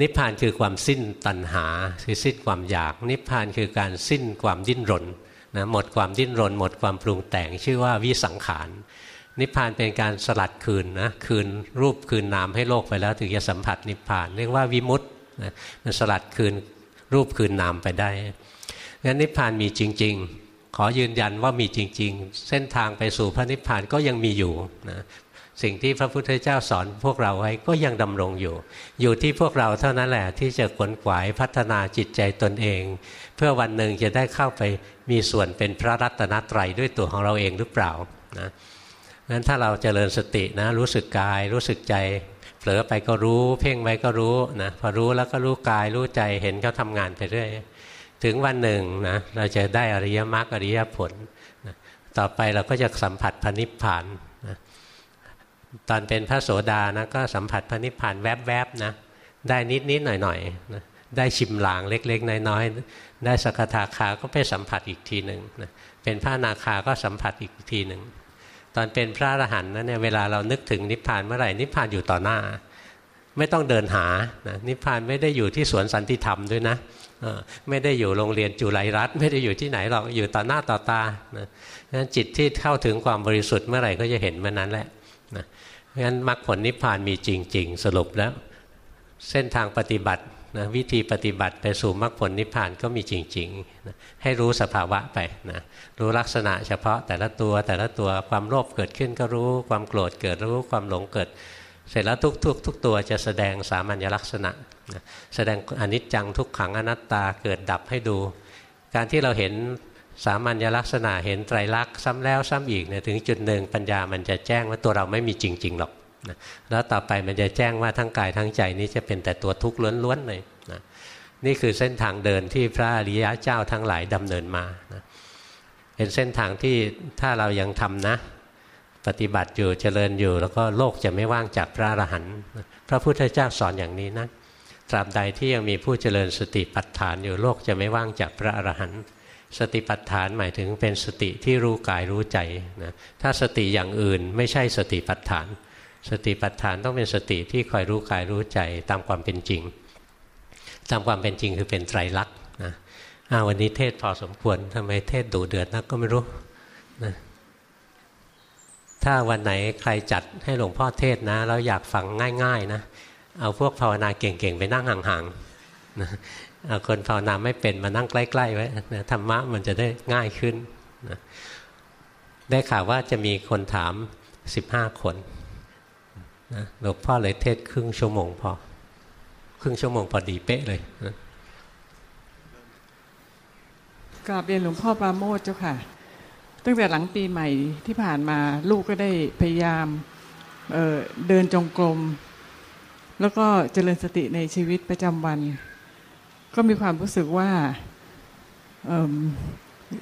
นิพพานคือความสิ้นตัณหาคือสิ้นความอยาก นิพพานคือการสิ้นความดิ้นรนนะหมดความดิ้นรน หมดความปรุงแต่งชื่อว่าวิสังขารนิพพานเป็นการสลัดคืนนะคืนรูปคืนนามให้โลกไปแล้วถึงจะสัมผัสนิพพานเรียกว่าวิมุตต์นะมันสลัดคืนรูปคืนนามไปได้งั้นนิพพานมีจริง ๆ ขอยืนยันว่ามีจริง ๆ เส้นทางไปสู่พระนิพพานก็ยังมีอยู่นะ สิ่งที่พระพุทธเจ้าสอนพวกเราไว้ก็ยังดำรงอยู่ อยู่ที่พวกเราเท่านั้นแหละที่จะขวนขวายพัฒนาจิตใจตนเอง เพื่อวันหนึ่งจะได้เข้าไปมีส่วนเป็นพระรัตนตรัยด้วยตัวของเราเองหรือเปล่านะนั้นถ้าเราเจริญสตินะรู้สึกกายรู้สึกใจเผลอไปก็รู้ เพ่งไว้ก็รู้นะพอรู้แล้วก็รู้กายรู้ใจเห็นเขาทำงานไปเรื่อยถึงวันหนึ่งนะเราจะได้อริยมรรคอริยผลนะต่อไปเราก็จะสัมผัสพระนิพพาน ตอนเป็นพระโสดานะก็สัมผัสพระนิพพานแวบๆนะได้นิดๆหน่อยๆนะได้ชิมหลางเล็ก ๆ น้อยๆได้สกทาคาก็ไปสัมผัสอีกทีหนึ่งนะเป็นพระนาคาก็สัมผัสอีกทีหนึ่งตอนเป็นพระอรหันต์นะเนี่ยเวลาเรานึกถึงนิพพานเมื่อไหร่นิพพานอยู่ต่อหน้า ไม่ต้องเดินหานะนิพพานไม่ได้อยู่ที่สวนสันติธรรมด้วยนะไม่ได้อยู่โรงเรียนจุไรรัตไม่ได้อยู่ที่ไหนหรอกอยู่ต่อหน้าต่อตานะนั้นจิตที่เข้าถึงความบริสุทธิ์เมื่อไหร่ก็จะเห็นเมื่อนั้นแหละนะ งั้นมรรคผลนิพพานมีจริง ๆ สรุปแล้ว เส้นทางปฏิบัตินะวิธีปฏิบัติไปสู่มรรคผลนิพพานก็มีจริงๆนะให้รู้สภาวะไปนะรู้ลักษณะเฉพาะแต่ละตัวแต่ละตัวความโลภเกิดขึ้นก็รู้ความโกรธเกิดรู้ความหลงเกิด เสร็จแล้วทุกๆททุกตัวจะแสดงสามัญลักษณะแสดงอนิจจังทุกขังอนัตตาเกิดดับให้ดู การที่เราเห็น สามัญลักษณะเห็นไตรลักษณ์ซ้ำแล้วซ้ำอีกเนี่ยถึงจุดหนึ่งปัญญามันจะแจ้งว่าตัวเราไม่มีจริง ๆ หรอกนะแล้วต่อไปมันจะแจ้งว่าทั้งกายทั้งใจนี้จะเป็นแต่ตัวทุกข์ล้วนๆเลยนะนี่คือเส้นทางเดินที่พระอริยะเจ้าทั้งหลายดำเนินมานะเป็นเส้นทางที่ถ้าเรายังทำนะ ปฏิบัติอยู่เจริญอยู่ แล้วก็โลกจะไม่ว่างจากพระอรหันต์พระพุทธเจ้าสอนอย่างนี้นะตราบใดที่ยังมีผู้เจริญสติปัฏฐานอยู่โลกจะไม่ว่างจากพระอรหันต์ สติปัฏฐานหมายถึงเป็นสติที่รู้กายรู้ใจนะถ้าสติอย่างอื่นไม่ใช่สติปัฏฐาน สติปัฏฐานต้องเป็นสติที่คอยรู้กายรู้ใจตามความเป็นจริง ตามความเป็นจริงคือเป็นไตรลักษณ์นะวันนี้เทศพอสมควรทำไมเทศดูเดือดนักก็ไม่รู้นะถ้าวันไหนใครจัดให้หลวงพ่อเทศนะแล้วอยากฟังง่าย ๆ นะ เอาพวกภาวนาเก่งๆ ไปนั่งห่างๆนะ เอาคนภาวนาไม่เป็นมานั่งใกล้ๆไว้นะธรรมะมันจะได้ง่ายขึ้นนะได้ข่าวว่าจะมีคนถามสิบห้าคนนะหลวงพ่อเลยเทศครึ่งชั่วโมงพอ ครึ่งชั่วโมงพอดีเป๊ะเลยนะกราบเรียนหลวงพ่อปราโมทเจ้าค่ะ ตั้งแต่หลังปีใหม่ที่ผ่านมาลูกก็ได้พยายามเเดินจงกรม แล้วก็เจริญสติในชีวิตประจำวัน ก็มีความรู้สึกว่า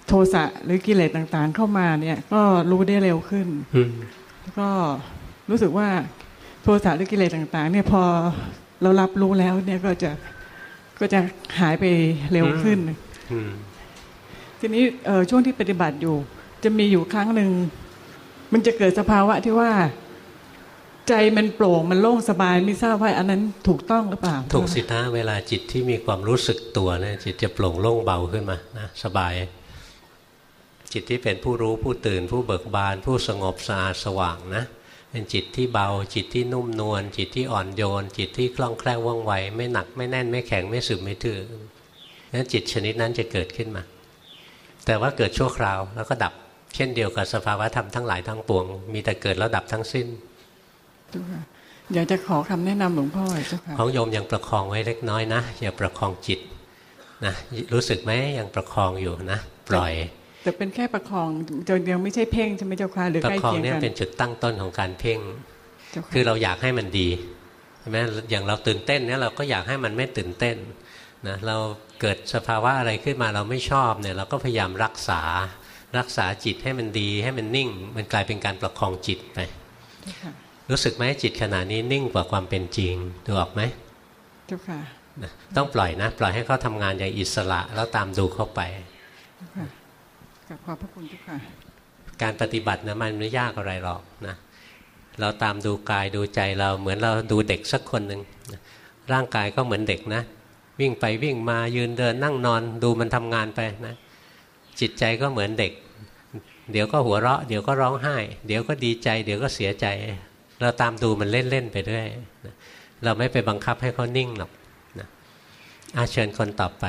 โทสะหรือกิเลสต่างๆ เข้ามาเนี่ย ก็รู้ได้เร็วขึ้นแล้วก็รู้สึกว่าโทสะหรือกิเลสต่างๆ เนี่ยพอเรารับรู้แล้วเนี่ยก็จะก็จะหายไปเร็วขึ้นทีนี้ช่วงที่ปฏิบัติอยู่ จะมีอยู่ครั้งหนึ่งมันจะเกิดสภาวะที่ว่า ใจมันโปร่งมันโล่งสบายไม่ทราบว่าอันนั้นถูกต้องหรือเปล่า ถูกสินะเวลาจิตที่มีความรู้สึกตัวเนะจิตจะโปร่งโล่งเบาขึ้นมานะสบาย จิตที่เป็นผู้รู้ผู้ตื่น ผู้เบิกบาน ผู้สงบสะอาดสว่างนะเป็นจิตที่เบาจิตที่นุ่มนวลจิตที่อ่อนโยน จิตที่คล่องแคล่วว่องไว ไม่หนักไม่แน่นไม่แข็งไม่สึมไม่ทื่อนั้นจิตชนิดนั้นจะเกิดขึ้นมา แต่ว่าเกิดชั่วคราวแล้วก็ดับ เช่นเดียวกับสภาวะธรรมทั้งหลายทั้งปวง มีแต่เกิดแล้วดับทั้งสิ้น อยากจะขอคำแนะนำหลวงพ่อเจ้าค่ะของโยมยังประคองไว้เล็กน้อยนะอย่าประคองจิตนะรู้สึกไหมยังประคองอยู่นะปล่อยแต่เป็นแค่ประคองจนยังไม่ใช่เพ่งใช่ไหมเจ้าค่ะหรือใกล้เคียงกันประคองเนี่ยเป็นจุดตั้งต้นของการเพ่งคือเราอยากให้มันดีใช่ไหมอย่างเราตื่นเต้นเนี่ยเราก็อยากให้มันไม่ตื่นเต้นนะเราเกิดสภาวะอะไรขึ้นมาเราไม่ชอบเนี่ยเราก็พยายามรักษารักษาจิตให้มันดีให้มันนิ่ง มันกลายเป็นการประคองจิตไป รู้สึกไหมจิตขณะนี้นิ่งกว่าความเป็นจริงดูออกไหมทุกค่ะต้องปล่อยนะ ปล่อยให้เขาทำงานอย่างอิสระแล้วตามดูเข้าไปกับขอบพระคุณทุกค่ะ การปฏิบัตินะมันไม่ยากอะไรหรอกนะเราตามดูกายดูใจเราเหมือนเราดูเด็กสักคนหนึ่งร่างกายก็เหมือนเด็กนะ วิ่งไปวิ่งมายืนเดินนั่งนอนดูมันทำงานไปนะจิตใจก็เหมือนเด็ก เดี๋ยวก็หัวเราะ เดี๋ยวก็ร้องไห้ เดี๋ยวก็ดีใจ เดี๋ยวก็เสียใจ เราตามดูมันเล่น ๆ ไปด้วยเราไม่ไปบังคับให้เขานิ่งหรอกนะอาเชิญคนต่อไป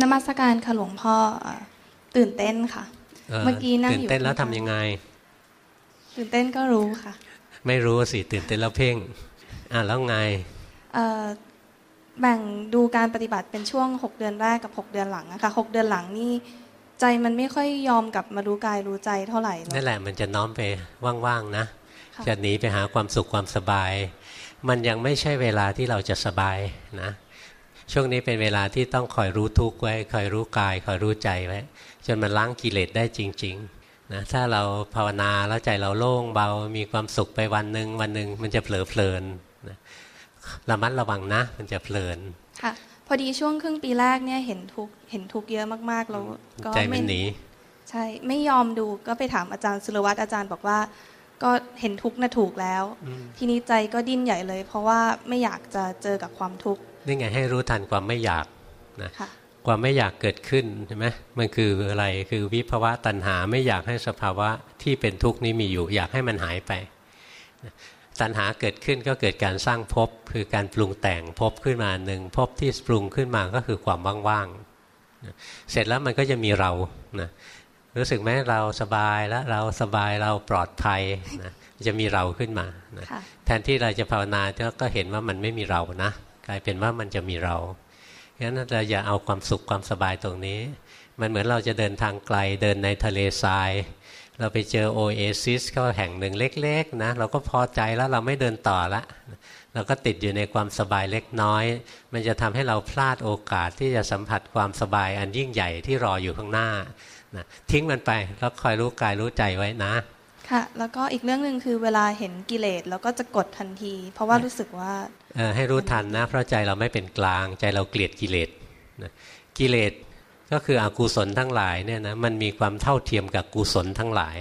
นมัสการค่ะหลวงพ่อตื่นเต้นค่ะ เมื่อกี้นั่งอยู่ตื่นเต้นแล้วทำยังไง ตื่นเต้นก็รู้ค่ะ ไม่รู้สิตื่นเต้นแล้วเพ่ง อ่าแล้วไงแบ่งดูการปฏิบัติเป็นช่วง 6 เดือนแรกกับ 6 เดือนหลังนะคะ6เดือนหลังนี่ใจมันไม่ค่อยยอมกลับมารู้กายรู้ใจเท่าไหร่นั่นแหละมันจะน้อมไปว่างๆนะ จะหนีไปหาความสุขความสบาย มันยังไม่ใช่เวลาที่เราจะสบายนะช่วงนี้เป็นเวลาที่ต้องคอยรู้ทุกข์ไว้คอยรู้กายคอยรู้ใจไว้จนมันล้างกิเลสได้จริงๆนะถ้าเราภาวนาแล้วใจเราโล่งเบา มีความสุขไปวันหนึ่งวันหนึ่งมันจะเผลอเพลินระมัดระวังนะ มันจะเพลินค่ะพอดีช่วงครึ่งปีแรกเนี่ยเห็นทุกเห็นทุกเยอะมากๆแล้วก็ไม่หนีใช่ไม่ยอมดูก็ไปถามอาจารย์สุรวัตรอาจารย์บอกว่า ก็เห็นทุกน่ะถูกแล้ว ทีนี้ใจก็ดิ้นใหญ่เลย เพราะว่าไม่อยากจะเจอกับความทุกข์นี่ไงให้รู้ทันความไม่อยากนะความไม่อยากเกิดขึ้นใช่ไหมมันคืออะไรคือวิภาวะตัณหาไม่อยากให้สภาวะที่เป็นทุกข์นี้มีอยู่ อยากให้มันหายไป ตัณหาเกิดขึ้นก็เกิดการสร้างภพคือการปรุงแต่งภพขึ้นมาหนึ่งภพที่ปรุงขึ้นมาก็คือความว่างๆเสร็จแล้วมันก็จะมีเรานะ รู้สึกไหมเราสบายแล้วเราสบายเราปลอดภัยนะจะมีเราขึ้นมานะแทนที่เราจะภาวนาก็เห็นว่ามันไม่มีเรานะ กลายเป็นว่ามันจะมีเรางั้นเราอย่าเอาความสุขความสบายตรงนี้ มันเหมือนเราจะเดินทางไกลเดินในทะเลทราย เราไปเจอโอเอซิสก็แห่งหนึ่งเล็กๆนะเราก็พอใจแล้วเราไม่เดินต่อละเราก็ติดอยู่ในความสบายเล็กน้อย มันจะทำให้เราพลาดโอกาสที่จะสัมผัสความสบายอันยิ่งใหญ่ที่รออยู่ข้างหน้า นะทิ้งมันไปแล้วคอยรู้กายรู้ใจไว้นะ ค่ะ แล้วก็อีกเรื่องหนึ่งคือเวลาเห็นกิเลสแล้วก็จะกดทันที เพราะว่ารู้สึกว่าให้รู้ทันนะ เพราะใจเราไม่เป็นกลางใจเราเกลียดกิเลสกิเลสก็คืออกุศลทั้งหลายเนี่ยนะมันมีความเท่าเทียมกับกุศลทั้งหลาย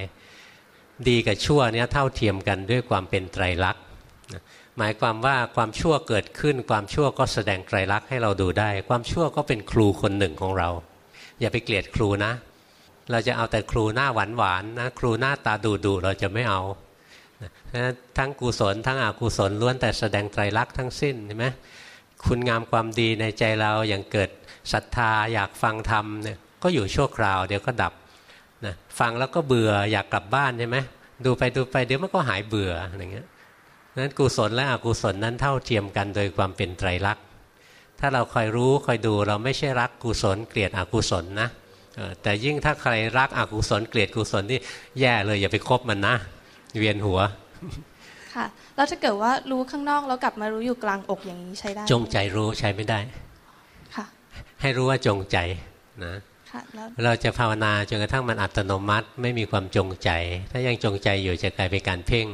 ดีกับชั่วเนี่ยเท่าเทียมกันด้วยความเป็นไตรลักษณ์หมายความว่าความชั่วเกิดขึ้น ความชั่วก็แสดงไตรลักษณ์ให้เราดูได้ ความชั่วก็เป็นครูคนหนึ่งของเรา อย่าไปเกลียดครูนะ เราจะเอาแต่ครูหน้าหวานหวานนะครูหน้าตาดุดุเราจะไม่เอาทั้งกุศลทั้งอกุศลล้วนแต่แสดงไตรลักษณ์ทั้งสิ้นเห็นไหมคุณงามความดีในใจเราอย่างเกิดศรัทธาอยากฟังธรรมเนี่ยก็อยู่ชั่วคราวเดี๋ยวก็ดับนะฟังแล้วก็เบื่ออยากกลับบ้านใช่ไหมดูไปดูไปเดี๋ยวมันก็หายเบื่ออย่างเงี้ยนั้นกุศลและอกุศลนั้นเท่าเทียมกันโดยความเป็นไตรลักษณ์ถ้าเราคอยรู้คอยดูเราไม่ใช่รักกุศลเกลียดอกุศลนะ แต่ยิ่งถ้าใครรักอกุศลเกลียดกุศลนี่แย่เลยอย่าไปคบมันนะ เวียนหัวค่ะแล้วถ้าเกิดว่ารู้ข้างนอกแล้วกลับมารู้อยู่กลางอกอย่างนี้ใช้ได้ จงใจรู้ใช้ไม่ได้ค่ะ ให้รู้ว่าจงใจนะเราจะภาวนาจนกระทั่งมันอัตโนมัติไม่มีความจงใจ ถ้ายังจงใจอยู่จะกลายเป็นการเพ่ง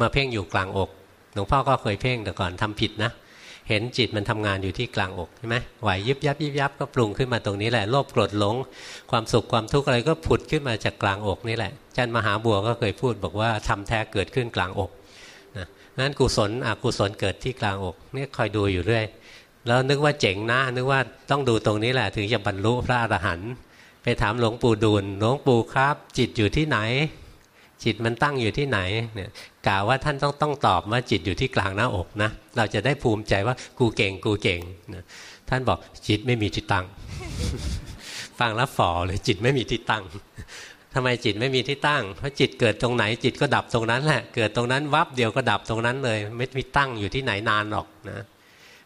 มาเพ่งอยู่กลางอกหลวงพ่อก็เคยเพ่งแต่ก่อนทำผิดนะ เห็นจิตมันทำงานอยู่ที่กลางอกใช่ไหมไหวยิบยับยิบยับก็ปรุงขึ้นมาตรงนี้แหละโลภโกรธหลง ความสุขความทุกข์อะไรก็ผุดขึ้นมาจากกลางอกนี่แหละจันมหาบัวก็เคยพูดบอกว่าทำแท้เกิดขึ้นกลางอกนะนั้นกุศลอกุศลเกิดที่กลางอกนี่คอยดูอยู่เรื่อยแล้วนึกว่าเจ๋งนะนึกว่าต้องดูตรงนี้แหละถึงจะบรรลุพระอรหันต์ไปถามหลวงปู่ดูลหลวงปู่ครับ จิตอยู่ที่ไหน จิตมันตั้งอยู่ที่ไหนเนี่ยกล่าวว่าท่านต้องต้องตอบว่าจิตอยู่ที่กลางหน้าอกนะเราจะได้ภูมิใจว่ากูเก่งกูเก่งนะท่านบอกจิตไม่มีที่ตั้ง ฟังแล้วฝ่อเลยจิตไม่มีที่ตั้งทำไมจิตไม่มีที่ตั้ง เพราะจิตเกิดตรงไหนจิตก็ดับตรงนั้นแหละเกิดตรงนั้นวับเดียวก็ดับตรงนั้นเลย ไม่มีตั้งอยู่ที่ไหนนานหรอกนะ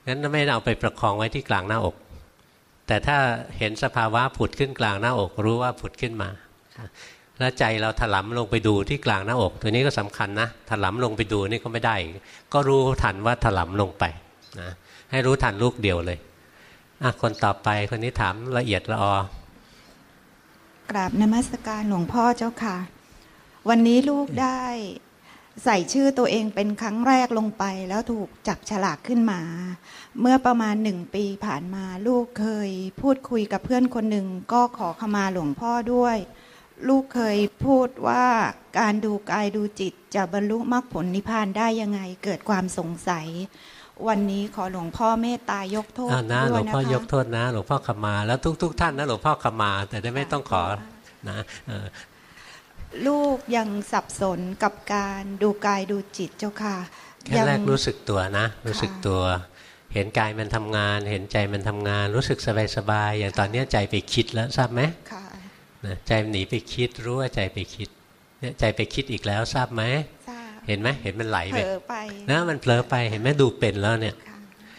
งั้นไม่เอาไปประคองไว้ที่กลางหน้าอก แต่ถ้าเห็นสภาวะผุดขึ้นกลางหน้าอก รู้ว่าผุดขึ้นมา แล้วใจเราถลำลงไปดูที่กลางหน้าอก ตัวนี้ก็สำคัญนะถลำลงไปดูนี่ก็ไม่ได้ ก็รู้ทันว่าถลำลงไปนะให้รู้ทันลูกเดียวเลยอะคนต่อไปคนนี้ถามละเอียดละออกราบนมัสการหลวงพ่อเจ้าค่ะ วันนี้ลูกได้ใส่ชื่อตัวเองเป็นครั้งแรกลงไป แล้วถูกจับฉลากขึ้นมา เมื่อประมาณหนึ่งปีผ่านมาลูกเคยพูดคุยกับเพื่อนคนหนึ่งก็ขอขมาหลวงพ่อด้วย ลูกเคยพูดว่าการดูกายดูจิตจะบรรลุมรรคผลนิพพานได้ยังไงเกิดความสงสัย วันนี้ขอหลวงพ่อเมตตายกโทษด้วยนะคะหลวงพ่อยกโทษนะ หลวงพ่อขมาแล้วทุก ๆทท่านนะหลวงพ่อขมา แต่ได้ไม่ต้องขอนะลูกยังสับสนกับการดูกายดูจิตเจ้าค่ะแค่แรกรู้สึกตัวนะ รู้สึกตัว เห็นกายมันทำงาน เห็นใจมันทำงาน รู้สึกสบายสบายอย่างตอนนี้ใจไปคิดแล้วทราบไหมค่ะ ใจหนีไปคิดรู้ว่าใจไปคิดเนี่ยใจไปคิดอีกแล้วทราบไหมเห็นไหมเห็นมันไหลไปนะมันเผลอไปเห็นไหมดูเป็นแล้วเนี่ย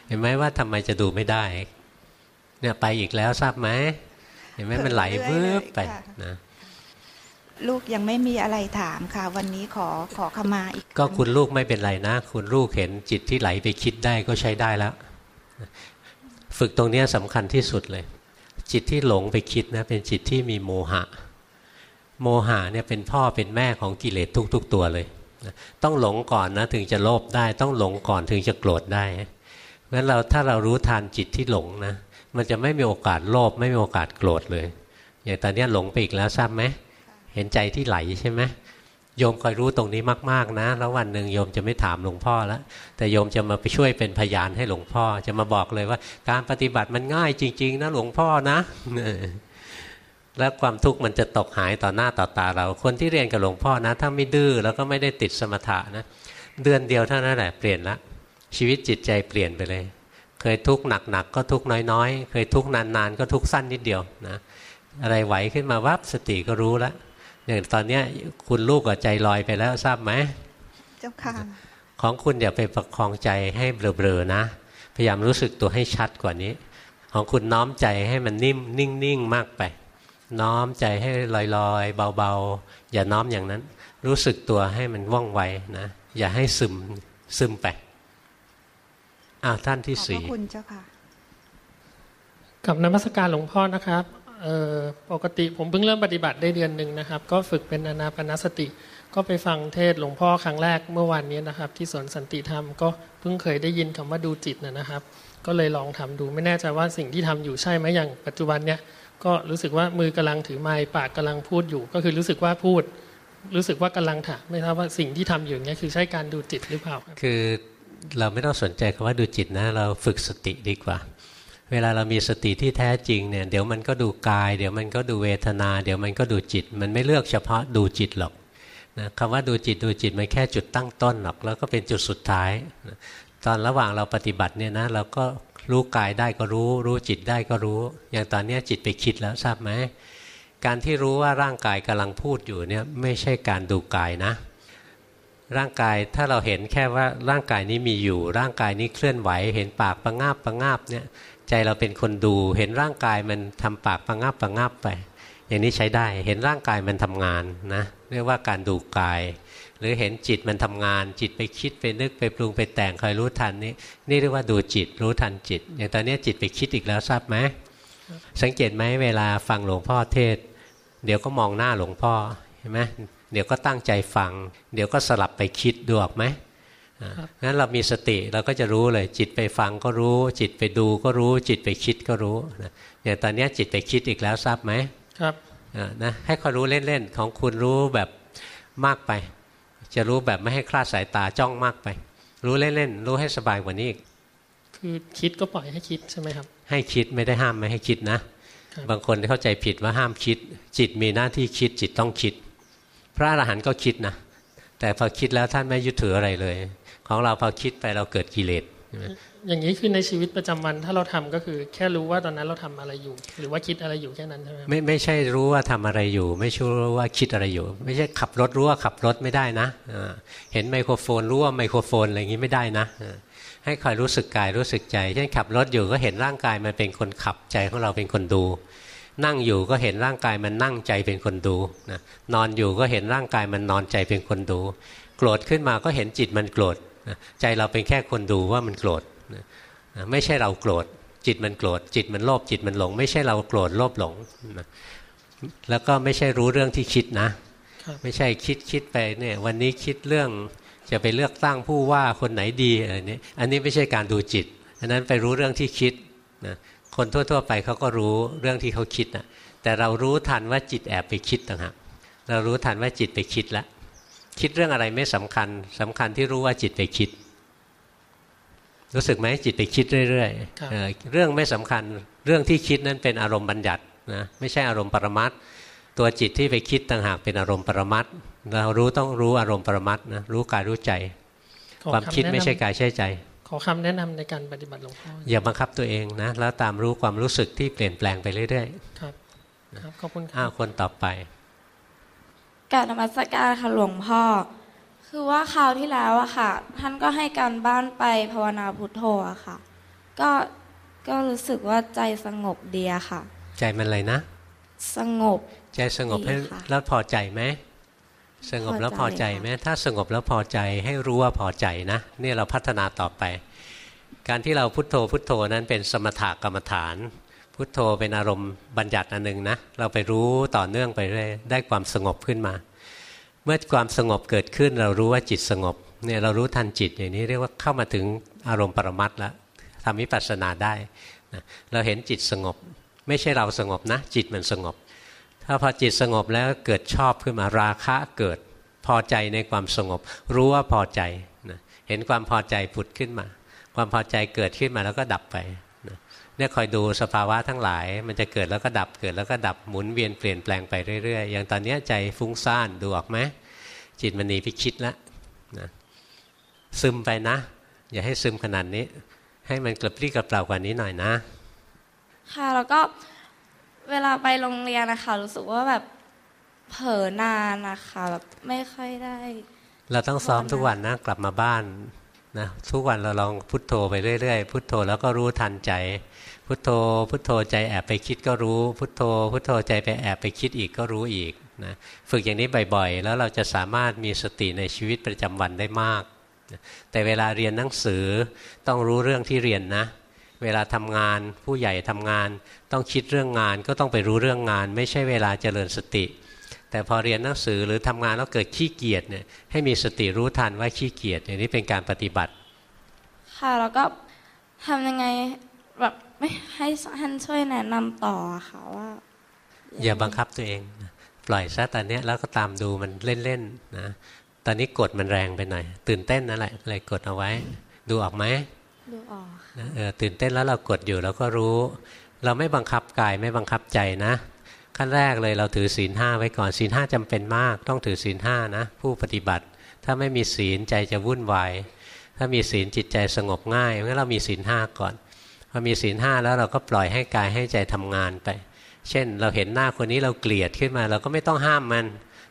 เห็นไหมว่าทำไมจะดูไม่ได้ เนี่ยไปอีกแล้วทราบไหมเห็นไหมมันไหลเบื้อไปนะลูกยังไม่มีอะไรถามค่ะ วันนี้ขอขอขมาอีก ก็คุณลูกไม่เป็นไรนะ คุณลูกเห็นจิตที่ไหลไปคิดได้ก็ใช้ได้แล้ว ฝึกตรงนี้สำคัญที่สุดเลย จิตที่หลงไปคิดนะเป็นจิตที่มีโมหะ โมหะเนี่ยเป็นพ่อเป็นแม่ของกิเลสทุก ๆ ตัวเลยต้องหลงก่อนนะถึงจะโลภได้ต้องหลงก่อนถึงจะโกรธได้งั้นเราถ้าเรารู้ทันจิตที่หลงนะมันจะไม่มีโอกาสโลภไม่มีโอกาสโกรธเลยอย่างตอนนี้หลงไปอีกแล้วทราบไหมเห็นใจที่ไหลใช่ไหม โยมคอยรู้ตรงนี้มากๆนะ แล้ววันหนึ่งโยมจะไม่ถามหลวงพ่อแล้วแต่โยมจะมาไปช่วยเป็นพยานให้หลวงพ่อ จะมาบอกเลยว่า การปฏิบัติมันง่ายจริง ๆ นะหลวงพ่อนะแล้วความทุกข์มันจะตกหายต่อหน้าต่อตาเรา คนที่เรียนกับหลวงพ่อนะ ถ้าไม่ดื้อแล้วก็ไม่ได้ติดสมถะนะ เดือนเดียวเท่านั้นแหละเปลี่ยนละชีวิตจิตใจเปลี่ยนไปเลย เคยทุกข์หนักๆก็ทุกข์น้อยๆ เคยทุกข์นานๆ ก็ทุกข์สั้นนิดเดียวนะ อะไรไหวขึ้นมาวับสติก็รู้แล้ว อย่างตอนนี้คุณลูกกับใจลอยไปแล้วทราบไหมเจ้าค่ะของคุณอย่าไปประคองใจให้เบลอๆนะ พยายามรู้สึกตัวให้ชัดกว่านี้ ของคุณน้อมใจให้มันนิ่มนิ่งๆมากไป น้อมใจให้ลอยๆ เบาๆ อย่าน้อมอย่างนั้น รู้สึกตัวให้มันว่องไวนะอย่าให้ซึมซึมไปอ้าวท่านที่สี่ขอบคุณเจ้าค่ะกับนมัสการหลวงพ่อนะครับ ปกติผมเพิ่งเริ่มปฏิบัติได้เดือนหนึ่งนะครับ ก็ฝึกเป็นอนาปนสติ ก็ไปฟังเทศหลวงพ่อครั้งแรกเมื่อวานนี้นะครับ ที่สวนสันติธรรมก็เพิ่งเคยได้ยินคำว่าดูจิตนะครับ ก็เลยลองทำดูไม่แน่ใจว่าสิ่งที่ทำอยู่ใช่ไหมอย่างปัจจุบันเนี้ยก็รู้สึกว่ามือกำลังถือไม้ปากกำลังพูดอยู่ ก็คือรู้สึกว่าพูด รู้สึกว่ากำลังถามไม่ทราบว่าสิ่งที่ทำอยู่เนี้ยคือใช้การดูจิตหรือเปล่า คือเราไม่ต้องสนใจคำว่าดูจิตนะ เราฝึกสติดีกว่า เวลาเรามีสติที่แท้จริงเนี่ยเดี๋ยวมันก็ดูกาย เดี๋ยวมันก็ดูเวทนา เดี๋ยวมันก็ดูจิต มันไม่เลือกเฉพาะดูจิตหรอกนะคำว่าดูจิตดูจิตมันแค่จุดตั้งต้นหรอกแล้วก็เป็นจุดสุดท้ายนะตอนระหว่างเราปฏิบัติเนี่ยนะเราก็รู้กายได้ก็รู้ รู้จิตได้ก็รู้ อย่างตอนนี้จิตไปคิดแล้วทราบไหมการที่รู้ว่าร่างกายกำลังพูดอยู่เนี่ยไม่ใช่การดูกายนะ ร่างกายถ้าเราเห็นแค่ว่าร่างกายนี้มีอยู่ ร่างกายนี้เคลื่อนไหว เห็นปากประงาบประงาบเนี่ย ใจเราเป็นคนดู เห็นร่างกายมันทำปากประงาบประงาบไป อย่างนี้ใช้ได้เห็นร่างกายมันทำงานนะเรียกว่าการดูกาย หรือเห็นจิตมันทำงาน จิตไปคิดไปนึกไปปรุงไปแต่งคอยรู้ทันนี่นี่เรียกว่าดูจิตรู้ทันจิต อย่างตอนนี้จิตไปคิดอีกแล้วทราบไหมสังเกตไหมเวลาฟังหลวงพ่อเทศ เดี๋ยวก็มองหน้าหลวงพ่อเห็นไหมเดี๋ยวก็ตั้งใจฟัง เดี๋ยวก็สลับไปคิดดูออกไหม งั้นเรามีสติเราก็จะรู้เลย จิตไปฟังก็รู้ จิตไปดูก็รู้ จิตไปคิดก็รู้อย่างตอนนี้จิตไปคิดอีกแล้วทราบไหมครับนะให้คอยรู้เล่นๆของคุณรู้แบบมากไป จะรู้แบบไม่ให้คลาดสายตาจ้องมากไป รู้เล่นๆรู้ให้สบายกว่านี้อีกคือคิดก็ปล่อยให้คิดใช่ไหมครับ ให้คิดไม่ได้ห้ามไม่ให้คิดนะครับบางคนเข้าใจผิดว่าห้ามคิด จิตมีหน้าที่คิดจิตต้องคิด พระอรหันต์ก็คิดนะแต่พอคิดแล้วท่านไม่ยึดถืออะไรเลย ของเราพอคิดไปเราเกิดกิเลสใช่ไหมอย่างนี้คือในชีวิตประจำวันถ้าเราทำก็คือ แค่รู้ว่าตอนนั้นเราทำอะไรอยู่ หรือว่าคิดอะไรอยู่แค่นั้นใช่ไหมครับไม่ไม่ใช่รู้ว่าทำอะไรอยู่ ไม่ใช่รู้ว่าคิดอะไรอยู่ ไม่ใช่ขับรถรู้ว่าขับรถไม่ได้นะอ่าเห็นไมโครโฟนรู้ว่าไมโครโฟนอะไรอย่างนี้ไม่ได้นะอ่าให้คอยรู้สึกกายรู้สึกใจเช่นขับรถอยู่ก็เห็นร่างกายมันเป็นคนขับใจของเราเป็นคนดู นั่งอยู่ก็เห็นร่างกายมันนั่งใจเป็นคนดูนะนอนอยู่ก็เห็นร่างกายมันนอนใจเป็นคนดู โกรธขึ้นมาก็เห็นจิตมันโกรธนะ ใจเราเป็นแค่คนดูว่ามันโกรธนะนะไม่ใช่เราโกรธจิตมันโกรธจิตมันโลภจิตมันหลง ไม่ใช่เราโกรธโลภหลงนะแล้วก็ไม่ใช่รู้เรื่องที่คิดนะครับไม่ใช่คิดคิดไปเนี่ยวันนี้คิดเรื่องจะไปเลือกตั้งผู้ว่าคนไหนดีอะไรนี้อันนี้ไม่ใช่การดูจิตอันนั้นไปรู้เรื่องที่คิดนะคนทั่ว ๆ ไปเขาก็รู้เรื่องที่เขาคิดนะแต่เรารู้ทันว่าจิตแอบไปคิดต่างหากเรารู้ทันว่าจิตไปคิดแล้ว คิดเรื่องอะไรไม่สำคัญสำคัญที่รู้ว่าจิตไปคิด รู้สึกไหมจิตไปคิดเรื่อยครับๆเออเรื่องไม่สำคัญเรื่องที่คิดนั้นเป็นอารมณ์บัญญัตินะไม่ใช่อารมณ์ปรมัตถ์ตัวจิตที่ไปคิดต่างหากเป็นอารมณ์ปรมัตถ์เรารู้ต้องรู้อารมณ์ปรมัตถ์นะรู้กายรู้ใจขอความคิดแนะนำไม่ใช่กายใช่ใจ ขอคำแนะนำในการปฏิบัติหลวงพ่ออย่าบังคับตัวเองนะแล้วตามรู้ความรู้สึกที่เปลี่ยนแปลงไปเรื่อยครับครับขอบคุณคๆอ้ารัวบคนต่อไป กรารนมัสการค่ะหลวงพ่อ คือว่าคราวที่แล้วอะค่ะ ท่านก็ให้การบ้านไปภาวนาพุทโธอะค่ะ ก็ก็รู้สึกว่าใจสงบดีอะค่ะ ใจมันอะไรนะ สงบ ใจสงบให้ดีค่ะแล้วพอใจไหมสงบแล้วพอใจไหมถ้าสงบแล้วพอใจให้รู้ว่าพอใจนะนี่เราพัฒนาต่อไป การที่เราพุทโธพุทโธนั้นเป็นสมถกรรมฐาน พุทโธเป็นอารมณ์บัญญัติอันหนึ่งนะเราไปรู้ต่อเนื่องไปเรื่อยได้ความสงบขึ้นมา เมื่อความสงบเกิดขึ้น เรารู้ว่าจิตสงบเนี่ยเรารู้ทันจิตอย่างนี้เรียกว่าเข้ามาถึงอารมณ์ปรมัตถ์แล้วทำวิปัสสนาได้นะเราเห็นจิตสงบ ไม่ใช่เราสงบนะ จิตมันสงบ ถ้าพอจิตสงบแล้วเกิดชอบขึ้นมาราคะเกิดพอใจในความสงบ รู้ว่าพอใจนะเห็นความพอใจผุดขึ้นมา ความพอใจเกิดขึ้นมาแล้วก็ดับไป เนี่ยคอยดูสภาวะทั้งหลาย มันจะเกิดแล้วก็ดับเกิดแล้วก็ดับหมุนเวียนเปลี่ยนแปลงไปเรื่อยๆอย่างตอนเนี้ยใจฟุ้งซ่านดูออกไหมจิตมันหนีไปคิดแล้วนะซึมไปนะ อย่าให้ซึมขนาดนี้ ให้มันกระปรี้กระเปร่ากว่านี้หน่อยนะ ค่ะแล้วก็เวลาไปโรงเรียนนะคะรู้สึกว่าแบบเผลอนานนะคะแบบไม่ค่อยได้ เราต้องซ้อมทุกวันนะกลับมาบ้านนะทุกวันเราลองพุทโธไปเรื่อยๆ พุทโธแล้วก็รู้ทันใจ พุทโธ พุทโธใจแอบไปคิดก็รู้ พุทโธ พุทโธใจไปแอบไปคิดอีกก็รู้อีกนะฝึกอย่างนี้บ่อยๆ แล้วเราจะสามารถมีสติในชีวิตประจำวันได้มาก แต่เวลาเรียนหนังสือต้องรู้เรื่องที่เรียนนะ เวลาทำงานผู้ใหญ่ทำงาน ต้องคิดเรื่องงานก็ต้องไปรู้เรื่องงาน ไม่ใช่เวลาเจริญสติ แต่พอเรียนหนังสือหรือทำงานแล้วเกิดขี้เกียจเนี่ยให้มีสติรู้ทันว่าขี้เกียจอย่างนี้เป็นการปฏิบัติ ค่ะแล้วก็ทำยังไงแบบ ไม่ให้ท่านช่วยแนะนำต่อค่ะว่า อย่าบังคับตัวเอง ปล่อยซะตอนนี้แล้วก็ตามดูมันเล่นๆนะตอนนี้กดมันแรงไปหน่อย ตื่นเต้นนั่นแหละเลยกดเอาไว้ ดูออกไหมดูออกนะเออตื่นเต้นแล้วเรากดอยู่เราก็รู้ เราไม่บังคับกายไม่บังคับใจนะขั้นแรกเลยเราถือศีลห้าไว้ก่อนศีลห้าจำเป็นมาก ต้องถือศีลห้านะ ผู้ปฏิบัติ ถ้าไม่มีศีลใจจะวุ่นวายถ้ามีศีลจิตใจสงบง่ายงั้นเรามีศีลห้าก่อน พอมีศีลห้าแล้วเราก็ปล่อยให้กายให้ใจทำงานไป เช่น เราเห็นหน้าคนนี้เราเกลียดขึ้นมา เราก็ไม่ต้องห้ามมัน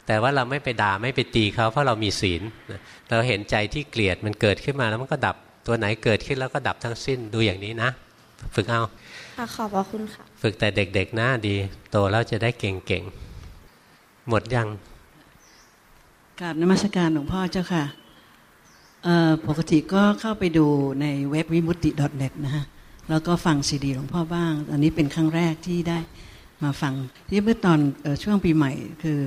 แต่ว่าเราไม่ไปด่าไม่ไปตีเขาเพราะเรามีศีลเราเห็นใจที่เกลียดมันเกิดขึ้นมาแล้วมันก็ดับตัวไหนเกิดขึ้นแล้วก็ดับทั้งสิ้นดูอย่างนี้นะ ฝึกเอาค่ะขอบพระคุณค่ะ ฝึกแต่เด็กๆนะดี โตแล้วจะได้เก่งๆ หมดยังกราบนมัสการหลวงพ่อเจ้าค่ะเอ่อปกติก็เข้าไปดูในเว็บวิมุตติ .net นะฮะ แล้วก็ฟังซีดีหลวงพ่อบ้าง อันนี้เป็นครั้งแรกที่ได้มาฟังที่เมื่อตอนเออช่วงปีใหม่คือ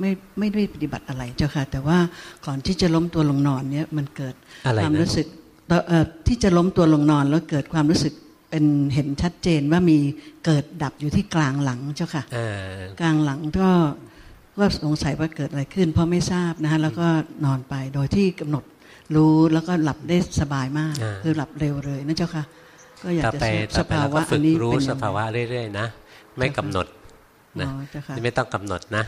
ไม่ไม่ได้ปฏิบัติอะไรเจ้าค่ะ แต่ว่าก่อนที่จะล้มตัวลงนอนเนี่ยมันเกิดอะไรนะความรู้สึกเอ่อเอ่อที่จะล้มตัวลงนอนแล้วเกิดความรู้สึกเป็นเห็นชัดเจนว่ามีเกิดดับอยู่ที่กลางหลังเจ้าค่ะเออกลางหลังก็ก็สงสัยว่าเกิดอะไรขึ้น เพราะไม่ทราบนะฮะแล้วก็นอนไปโดยที่กำหนดรู้แล้วก็หลับได้สบายมาก คือหลับเร็วเลยนะเจ้าค่ะ ก็อยากต่อจะไปทราบต่สอไปภาเราวะก็อัฝึนกนี้รู้เป็นสยังไงภาวะเรื่อยๆนะไม่กำหนดนะอ๋อเจ้าค่ะไม่ต้องกำหนดนะ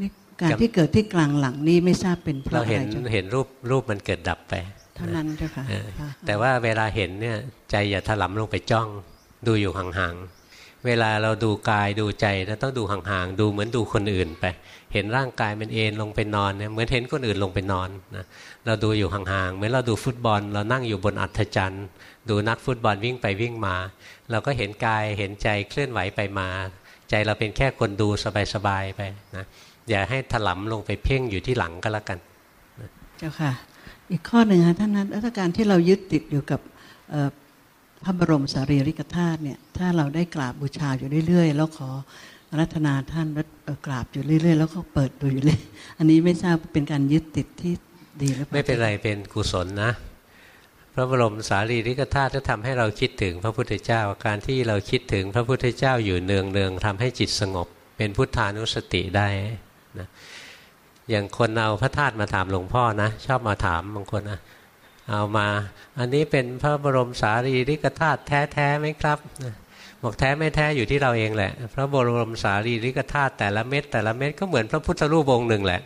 นี่การที่เกิดที่กลางหลังนี่ไม่ทราบเป็นเพเราราะอะเห็นไรเจ้าค่ะเห็นรูปรูปมันเกิดดับไปเท่านั้นเจ้าค่ะเออค่ะแต่ว่าเวลาเห็นเนี่ยใจอย่าถลำลงไปจ้อง ดูอยู่ห่างๆ เวลาเราดูกายดูใจนะต้องดูห่างๆ ดูเหมือนดูคนอื่นไป เห็นร่างกายมันเอนลงไปนอนเนี่ยเหมือนเห็นคนอื่นลงไปนอนนะเราดูอยู่ห่างๆ เหมือนเราดูฟุตบอล เรานั่งอยู่บนอัฐจันทร์ ดูนักฟุตบอลวิ่งไปวิ่งมา เราก็เห็นกายเห็นใจเคลื่อนไหวไปมา ใจเราเป็นแค่คนดูสบายๆไปนะอย่าให้ถลำลงไปเพ่งอยู่ที่หลังก็แล้วกันเจ้าค่ะ อีกข้อหนึ่งค่ะท่านนั้นถ้าการที่เรายึดติดอยู่กับ พระบรมสารีริกธาตุเนี่ยถ้าเราได้กราบบูชาอยู่เรื่อยๆ แล้วขอรัตนาท่านวเอ่อกราบอยู่เรื่อยๆ แล้วก็เปิดดูอยู่เลยอันนี้ไม่ทราบเป็นการยึดติดที่ดีหรือเปล่าไม่เป็นไรเป็นกุศลนะพระบรมสารีริกธาตุจะทำให้เราคิดถึงพระพุทธเจ้า การที่เราคิดถึงพระพุทธเจ้าอยู่เนืองเนืองๆทำให้จิตสงบ เป็นพุทธานุสติได้นะอย่างคนเอาพระธาตุมาถามหลวงพ่อนะ ชอบมาถามบางคนนะ เอามา อันนี้เป็นพระบรมสารีริกธาตุแท้ๆไหมครับบอกแท้ไม่แท้อยู่ที่เราเองแหละ พระบรมสารีริกธาตุแต่ละเม็ดแต่ละเม็ดก็เหมือนพระพุทธรูปองค์หนึ่งแหละ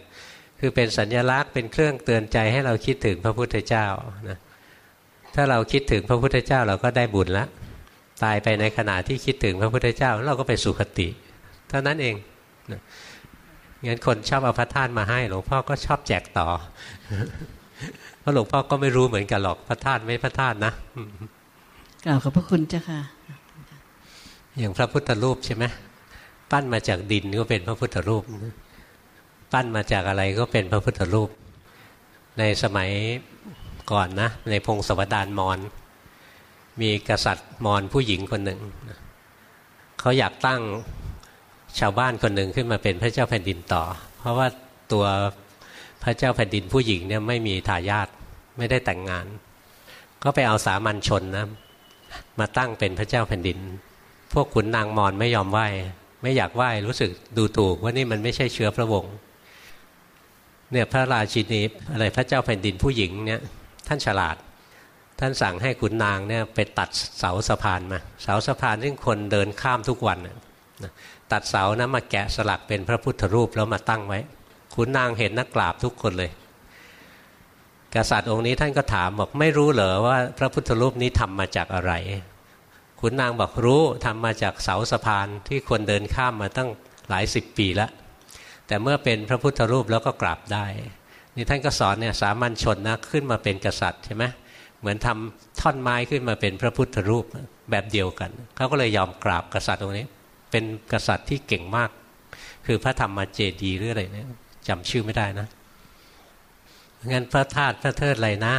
คือเป็นสัญญลักษณ์เป็นเครื่องเตือนใจให้เราคิดถึงพระพุทธเจ้านะถ้าเราคิดถึงพระพุทธเจ้าเราก็ได้บุญละตายไปในขณะที่คิดถึงพระพุทธเจ้าเราก็ไปสุคติ เท่านั้นเองนะงั้นคนชอบเอาพระธาตุมาให้หลวงพ่อก็ชอบแจกต่อ เพราะหลวงพ่อก็ไม่รู้เหมือนกันหรอกพระธาตุไม่พระธาตุนะอืมกล่าวขอบพระคุณเจ้าค่ะ อย่างพระพุทธรูปใช่ไหมปั้นมาจากดินก็เป็นพระพุทธรูป ปั้นมาจากอะไรก็เป็นพระพุทธรูป ในสมัยก่อนนะ ในพงศาวดารมอญมีกษัตริย์มอญผู้หญิงคนหนึ่ง เขาอยากตั้งชาวบ้านคนหนึ่งขึ้นมาเป็นพระเจ้าแผ่นดินต่อ เพราะว่าตัว พระเจ้าแผ่นดินผู้หญิงเนี่ยไม่มีทายาทไม่ได้แต่งงาน ก็ไปเอาสามัญชนนะมาตั้งเป็นพระเจ้าแผ่นดิน พวกขุนนางมอญไม่ยอมไหว้ไม่อยากไหว้รู้สึกดูถูกว่านี่มันไม่ใช่เชื้อพระวงศ์เนี่ยพระราชินีอะไรพระเจ้าแผ่นดินผู้หญิงเนี่ยท่านฉลาด ท่านสั่งให้ขุนนางเนี่ยไปตัดเสาสะพานมา เสาสะพานซึ่งคนเดินข้ามทุกวันตัดเสานะมาแกะสลักเป็นพระพุทธรูปแล้วมาตั้งไว้ ขุนนางเห็นนักกราบทุกคนเลย กษัตริย์องค์นี้ท่านก็ถามบอกไม่รู้เหรอว่า พระพุทธรูปนี้ทำมาจากอะไร ขุนนางบอกรู้ทำมาจากเสาสะพานที่คนเดินข้ามมาตั้งหลายสิบปีแล้วแต่เมื่อเป็นพระพุทธรูปแล้วก็กราบได้นี่ท่านก็สอนเนี่ยสามัญชนนะขึ้นมาเป็นกษัตริย์ใช่ไหมเหมือนทำท่อนไม้ขึ้นมาเป็นพระพุทธรูปแบบเดียวกันเขาก็เลยยอมกราบกษัตริย์องค์นี้ เป็นกษัตริย์ที่เก่งมาก คือพระธรรมเจดีหรืออะไรเนี่ย จำชื่อไม่ได้นะงั้นพระธาตุพระเทิดอะไรนะ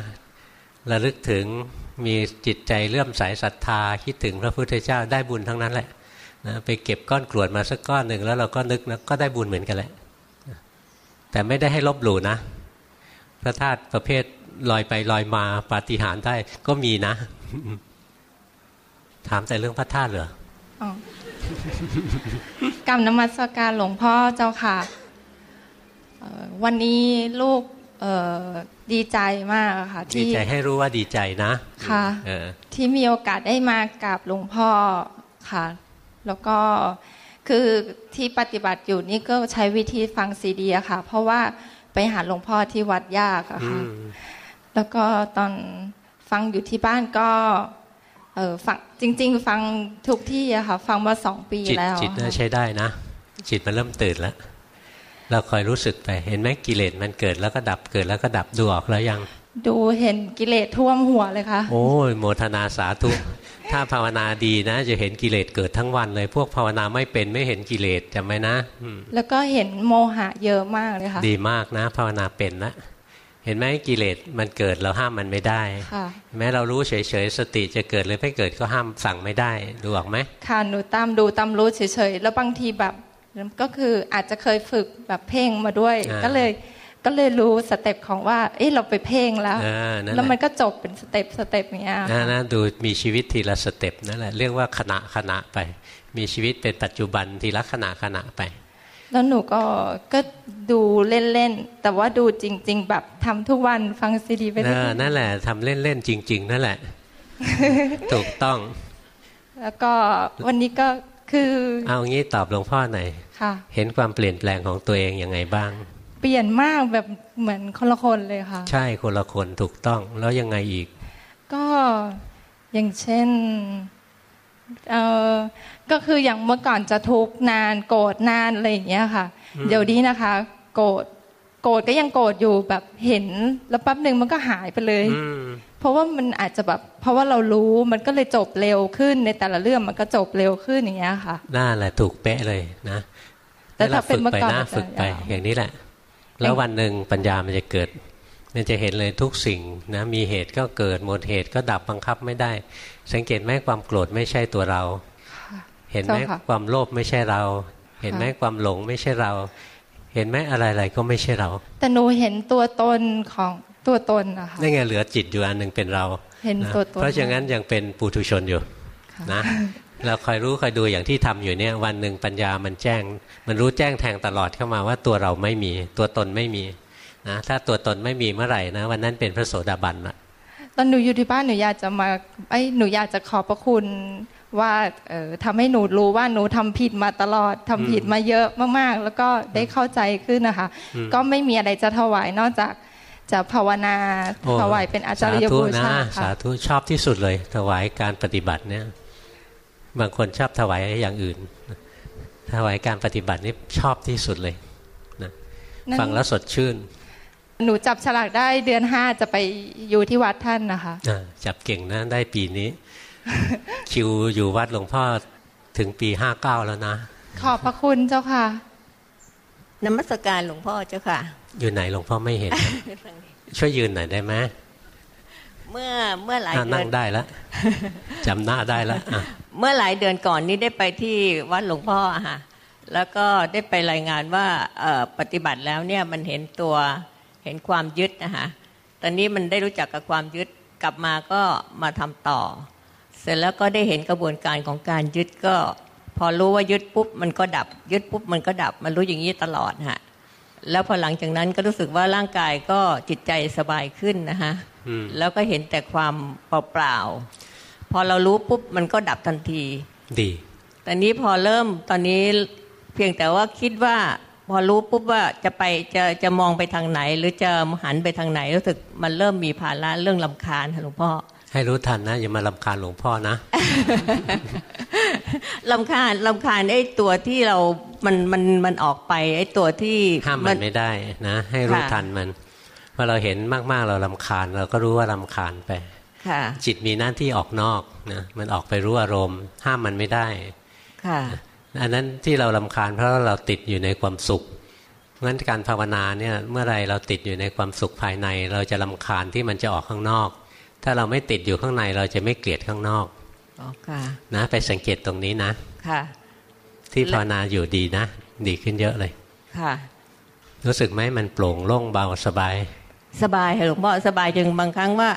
ระลึกถึงมีจิตใจเลื่อมใสศรัทธาคิดถึงพระพุทธเจ้าได้บุญทั้งนั้นแหละนะไปเก็บก้อนกรวดมาสักก้อนหนึ่งแล้วเราก็นึกนะก็ได้บุญเหมือนกันแหละ แต่ไม่ได้ให้ลบหลู่นะ พระธาตุประเภทลอยไปลอยมาปาฏิหาริย์ได้ก็มีนะ ถามแต่เรื่องพระธาตุเหรออ๋อกรรมนมัสการหลวงพ่อเจ้าค่ะ วันนี้ลูกดีใจมากค่ะดีใจให้รู้ว่าดีใจนะค่ะที่มีโอกาสได้มากับหลวงพ่อค่ะ แล้วก็คือที่ปฏิบัติอยู่นี่ก็ใช้วิธีฟังซีดีอะค่ะ เพราะว่าไปหาหลวงพ่อที่วัดยากอะค่ะแล้วก็ตอนฟังอยู่ที่บ้านก็เออฟังจริง ๆ ฟังทุกที่อะค่ะ ฟังมาสองปีแล้ว จิตน่าใช้ได้นะ จิตมันเริ่มตื่นแล้ว เราคอยรู้สึกไป เห็นไหมกิเลสมันเกิดแล้วก็ดับเกิดแล้วก็ดับดูออกแล้วยัง ดูเห็นกิเลสท่วมหัวเลยค่ะ โอ้ยโมทนาสาธุ ถ้าภาวนาดีนะ จะเห็นกิเลสเกิดทั้งวันเลย พวกภาวนาไม่เป็นไม่เห็นกิเลสจำไหมนะ แล้วก็เห็นโมหะเยอะมากเลยค่ะ ดีมากนะ ภาวนาเป็นนะเห็นไหมกิเลสมันเกิดเราห้ามมันไม่ได้แม้เรารู้เฉยๆสติจะเกิดหรือไม่เกิดก็ห้ามสั่งไม่ได้ดูออกไหมค่ะหนูตามดูตามรู้เฉยๆแล้วบางทีแบบ ก็คืออาจจะเคยฝึกแบบเพ่งมาด้วย ก็เลยก็เลยรู้ step ของว่า เอ้เราไปเพ่งแล้ว แล้วมันก็จบเป็น step step เนี้ยนะดูมีชีวิตทีละ step นั่นแหละเรียกว่าขณะขณะไป มีชีวิตเป็นปัจจุบันทีละขณะขณะไป แล้วหนูก็ก็ดูเล่นๆ แต่ว่าดูจริง ๆ แบบทำทุกวันฟังซีดีไปได้นนั่นแหละทำเล่นๆจริง ๆ นั่นแหละ ถูกต้อง แล้วก็วันนี้ก็ คือเอางี้ตอบหลวงพ่อหน่อยเห็นความเปลี่ยนแปลงของตัวเองยังไงบ้าง เปลี่ยนมากแบบเหมือนคนละคนเลยค่ะ ใช่คนละคนถูกต้องแล้วยังไงอีก ก็อย่างเช่นเออก็คืออย่างเมื่อก่อนจะทุกนานโกรธนานอะไรอย่างเงี้ยค่ะ เดี๋ยวนี้นะคะ โกรธ โกรธก็ยังโกรธอยู่แบบเห็น แล้วแป๊บหนึ่งมันก็หายไปเลย เพราะว่ามันอาจจะแบบ เพราะว่าเรารู้มันก็เลยจบเร็วขึ้นในแต่ละเรื่องมันก็จบเร็วขึ้นอย่างเงี้ยค่ะน่าแหละถูกเป๊ะเลยนะ แต่ถ้าเป็นเมื่อก่อนฝึกไปอย่างนี้แหละ แล้ววันหนึ่งปัญญามันจะเกิด มันจะเห็นเลยทุกสิ่งนะมีเหตุก็เกิดหมดเหตุก็ดับบังคับไม่ได้ สังเกตไหมความโกรธไม่ใช่ตัวเรา เห็นไหมความโลภไม่ใช่เรา เห็นไหมความหลงไม่ใช่เรา เห็นไหมอะไรๆก็ไม่ใช่เรา แต่หนูเห็นตัวตนของตัวตนนะคะนี่ไงเหลือจิตอยู่อันหนึ่งเป็นเรา เห็นตัวตนเพราะฉะนั้นยังเป็นปุถุชนอยู่นะเราคอยรู้คอยดูอย่างที่ทำอยู่เนี่ยวันหนึ่งปัญญามันแจ้ง มันรู้แจ้งแทงตลอดเข้ามาว่าตัวเราไม่มีตัวตนไม่มีนะถ้าตัวตนไม่มีเมื่อไหร่นะวันนั้นเป็นพระโสดาบันละตอนหนูอยู่ที่บ้านหนูอยากจะมาไอ้หนูอยากจะขอบพระคุณ ว่าเออทำให้หนูรู้ว่าหนูทำผิดมาตลอดทำผิดมาเยอะมากๆ แล้วก็ได้เข้าใจขึ้นนะคะ ก็ไม่มีอะไรจะถวายนอกจากจะภาวนาถวายเป็นอาจารย์บูชาสาธุชอบที่สุดเลย ถวายการปฏิบัติเนี่ยบางคนชอบถวายอย่างอื่น ถวายการปฏิบัตินี่ชอบที่สุดเลยนะฟังแล้วสดชื่น หนูจับฉลากได้เดือนห้าจะไปอยู่ที่วัดท่านนะคะจับเก่งนะได้ปีนี้ คิวอยู่วัดหลวงพ่อถึงปีห้าเก้าแล้วนะ ขอบพระคุณเจ้าค่ะนมัสการหลวงพ่อเจ้าค่ะ อยู่ไหนหลวงพ่อไม่เห็น ช่วยยืนหน่อยได้ไหมเมื่อเมื่อหลายเดือนนั่งได้แล้วจำหน้าได้แล้วเมื่อหลายเดือนก่อนนี้ได้ไปที่วัดหลวงพ่อค่ะแล้วก็ได้ไปรายงานว่าปฏิบัติแล้วเนี่ยมันเห็นตัวเห็นความยึดนะคะตอนนี้มันได้รู้จักกับความยึดกลับมาก็มาทำต่อ เสร็จแล้วก็ได้เห็นกระบวนการของการยึดก็ พอรู้ว่ายึดปุ๊บมันก็ดับ ยึดปุ๊บมันก็ดับ มันรู้อย่างนี้ตลอดฮะแล้วพอหลังจากนั้นก็รู้สึกว่าร่างกายก็จิตใจสบายขึ้นนะฮะแล้วก็เห็นแต่ความเปล่าๆพอเรารู้ปุ๊บมันก็ดับทันที ดี แต่นี้พอเริ่มตอนนี้เพียงแต่ว่าคิดว่า พอรู้ปุ๊บว่าจะไปจะจะมองไปทางไหน หรือจะหันไปทางไหนรู้สึกมันเริ่มมีภาระเรื่องลำคาญหลวงพ่อ ให้รู้ทันนะ อย่ามาลำคาญหลวงพ่อนะลำคาญลำคาญไอ้ตัวที่เรา มัน มัน มันออกไป ไอ้ตัวที่ ห้ามมันไม่ได้นะ ให้รู้ทันมันพอเราเห็นมากๆเราลำคาญ เราก็รู้ว่าลำคาญไปจิตมีหน้าที่ออกนอกนะมันออกไปรู้อารมณ์ ห้ามมันไม่ได้ค่ะอันนั้นที่เราลำคาญเพราะเราติดอยู่ในความสุขงั้นการภาวนาเนี่ยเมื่อไรเราติดอยู่ในความสุขภายใน เราจะลำคาญที่มันจะออกข้างนอก ถ้าเราไม่ติดอยู่ข้างในเราจะไม่เกลียดข้างนอกอค่ะนะไปสังเกตตรงนี้นะค่ะ ที่ภาวนาอยู่ดีนะ ดีขึ้นเยอะเลย ค่ะ รู้สึกไหมมันโปร่งโล่งเบาสบาย สบายหลวงพ่อสบายจึงบางครั้งว่า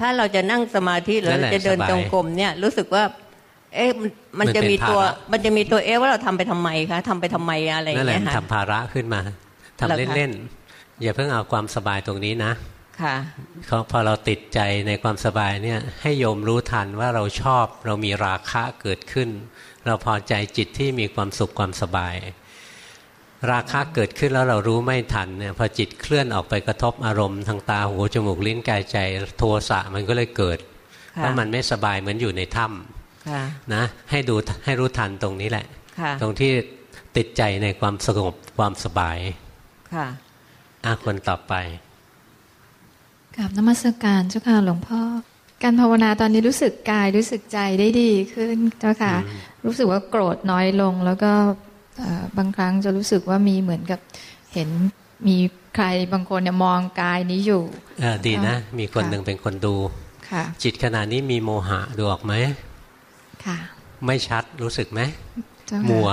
ถ้าเราจะนั่งสมาธิหรือจะเดินจงกรมเนี่ย รู้สึกว่าเเอ๊ะมันมันจะมีตัวมันจะมีตัวเอ๊ะว่าเราทำไปทำไมคะทำไปทำไมอะไรอย่างนั่นแหละเงี้ยค่ะทำภาระขึ้นมาทำเหรอคะเล่นๆอย่าเพิ่งเอาความสบายตรงนี้นะ ค่ะเขาพอเราติดใจในความสบายเนี่ยให้โยมรู้ทันว่าเราชอบเรามีราคะเกิดขึ้น เราพอใจจิตที่มีความสุขความสบาย ราคะเกิดขึ้นแล้วเรารู้ไม่ทันเนี่ยพอจิตเคลื่อนออกไปกระทบอารมณ์ทางตาหูจมูกลิ้นกายใจโทสะมันก็เลยเกิดค่ะเพราะมันไม่สบายเหมือนอยู่ในถ้ค่ะำนะให้ดูให้รู้ทันตรงนี้แหละค่ะตรงที่ติดใจในความสงบความสบาย ค่ะอาคนต่อไป กับนมัสการเจ้าค่ะหลวงพ่อ การภาวนาตอนนี้รู้สึกกายรู้สึกใจได้ดีขึ้นเจ้าค่ะ รู้สึกว่าโกรธน้อยลง แล้วก็เอ่อบางครั้งจะรู้สึกว่ามีเหมือนกับเห็นมีใครบางคนเนี่ยมองกายนี้อยู่เออดีนะ มีคนค่ะหนึ่งเป็นคนดูค่ะจิตขณะนี้มีโมหะดูออกไหมค่ะ ไม่ชัดรู้สึกไหมเจ้าค่ะมัว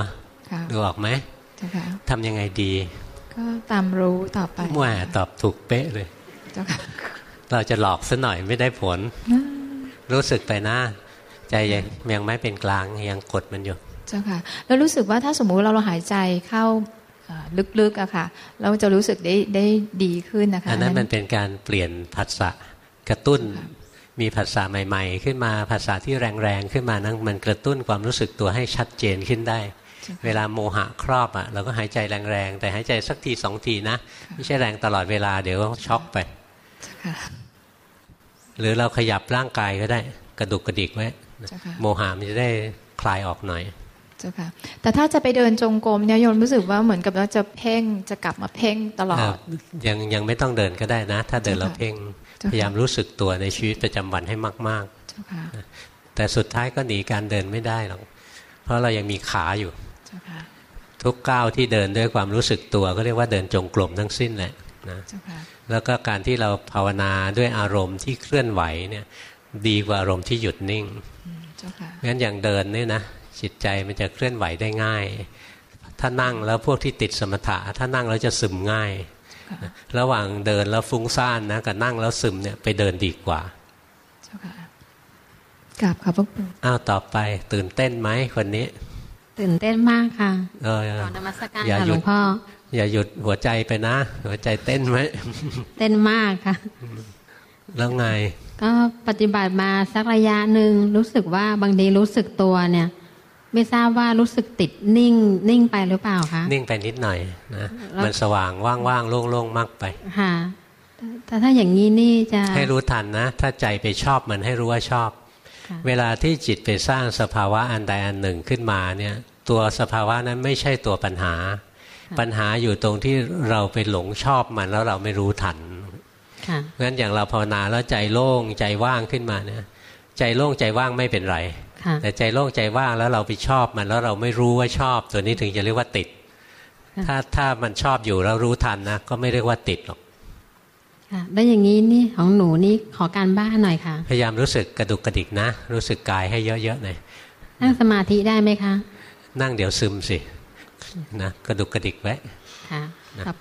ค่ะดูออกไหมเจ้าค่ะทำยังไงดี ก็ตามรู้ต่อไปมั่วตอบถูกเป๊ะเลย เจ้าค่ะ เราจะหลอกซะหน่อยไม่ได้ผล รู้สึกไปนะใจยังยังไม่เป็นกลางยังกดมันอยู่ เจ้าค่ะ แล้วรู้สึกว่าถ้าสมมุติเราเราหายใจเข้าเอ่อลึกๆอะค่ะ เราจะรู้สึกได้ได้ดีขึ้นนะคะ อันนั้นมันเป็นการเปลี่ยนผัสสะกระตุ้นมีผัสสะใหม่ ๆ ขึ้นมาผัสสะที่แรงๆขึ้นมานั้นมันกระตุ้นความรู้สึกตัวให้ชัดเจนขึ้นได้ เวลาโมหะครอบอะเราก็หายใจแรงๆ แต่หายใจสักทีสองทีนะ ไม่ใช่แรงตลอดเวลาเดี๋ยวก็ช็อกไปค่ะ หรือเราขยับร่างกายก็ได้ กระดุกกระดิกไว้เจ้าค่ะโมหะมันจะได้คลายออกหน่อยเจ้าค่ะแต่ถ้าจะไปเดินจงกรมเนี่ยโยมรู้สึกว่าเหมือนกับเราจะเพ่งจะกลับมาเพ่งตลอเอ่ดอยังยังไม่ต้องเดินก็ได้นะ ถ้าเดินเจ้าแล้วค่ะเพ่งเจ้าค่ะพยายามรู้สึกตัวในชีวิตประจำวันให้มากเจ้าค่ะๆแต่สุดท้ายก็หนีการเดินไม่ได้หรอกเพราะเรายังมีขาอยู่เจ้าค่ะทุกก้าวที่เดินด้วยความรู้สึกตัวก็เรียกว่าเดินจงกรมทั้งสิ้นแหละนะเจ้าค่ะ แล้วก็การที่เราภาวนาด้วยอารมณ์ที่เคลื่อนไหวเนี่ยดีกว่าอารมณ์ที่หยุดนิ่งเจ้าค่ะงั้นอย่างเดินเนี่ยนะจิตใจมันจะเคลื่อนไหวได้ง่าย ถ้านั่งแล้วพวกที่ติดสมถะ ถ้านั่งแล้วจะซึมง่ายค่ะระหว่างเดินแล้วฟุ้งซ่านนะกับนั่งแล้วซึมเนี่ยไปเดินดีกว่า เจ้าค่ะกราบขอบพระคุณอ้าวต่อไปตื่นเต้นไหมคนนี้ ตื่นเต้นมากค่ะเออขอนมัสการอย่าค่ะหหยุลดวงพ่อ อย่าหยุดหัวใจไปนะ หัวใจเต้นไหมเต้นมากค่ะ แล้วไง ก็ปฏิบัติมาสักระยะหนึ่งรู้สึกว่าบางทีรู้สึกตัวเนี่ย ไม่ทราบว่ารู้สึกติดนิ่งนิ่งไปหรือเปล่าคะนิ่งไปนิดหน่อยนะแล้วมันสว่างว่างๆโล่งๆมากไปค่ะแต่ถ้าอย่างนี้นี่จะให้รู้ทันนะ ถ้าใจไปชอบมันให้รู้ว่าชอบค่ะเวลาที่จิตไปสร้างสภาวะอันใดอันหนึ่งขึ้นมาเนี่ย ตัวสภาวะนั้นไม่ใช่ตัวปัญหา ปัญหาอยู่ตรงที่เราไปหลงชอบมันแล้วเราไม่รู้ทันค่ะเพราะฉะนั้นอย่างเราภาวนาแล้วใจโล่งใจว่างขึ้นมาเนี่ยใจโล่งใจว่างไม่เป็นไรค่ะแต่ใจโล่งใจว่างแล้วเราไปชอบมันแล้วเราไม่รู้ว่าชอบ ตัวนี้ถึงจะเรียกว่าติด ถ้าถ้ามันชอบอยู่แล้วรู้ทันนะก็ไม่เรียกว่าติดหรอกค่ะแล้วอย่างนี้นี่ของหนูนี่ขอการบ้านหน่อยค่ะ พยายามรู้สึกกระดุกกระดิกนะ รู้สึกกายให้เยอะๆหน่อยนั่งสมาธิได้ไหมคะ นั่งเดี๋ยวซึมสิ นะกระดุกกระดิกไว้ค่ะนะกับ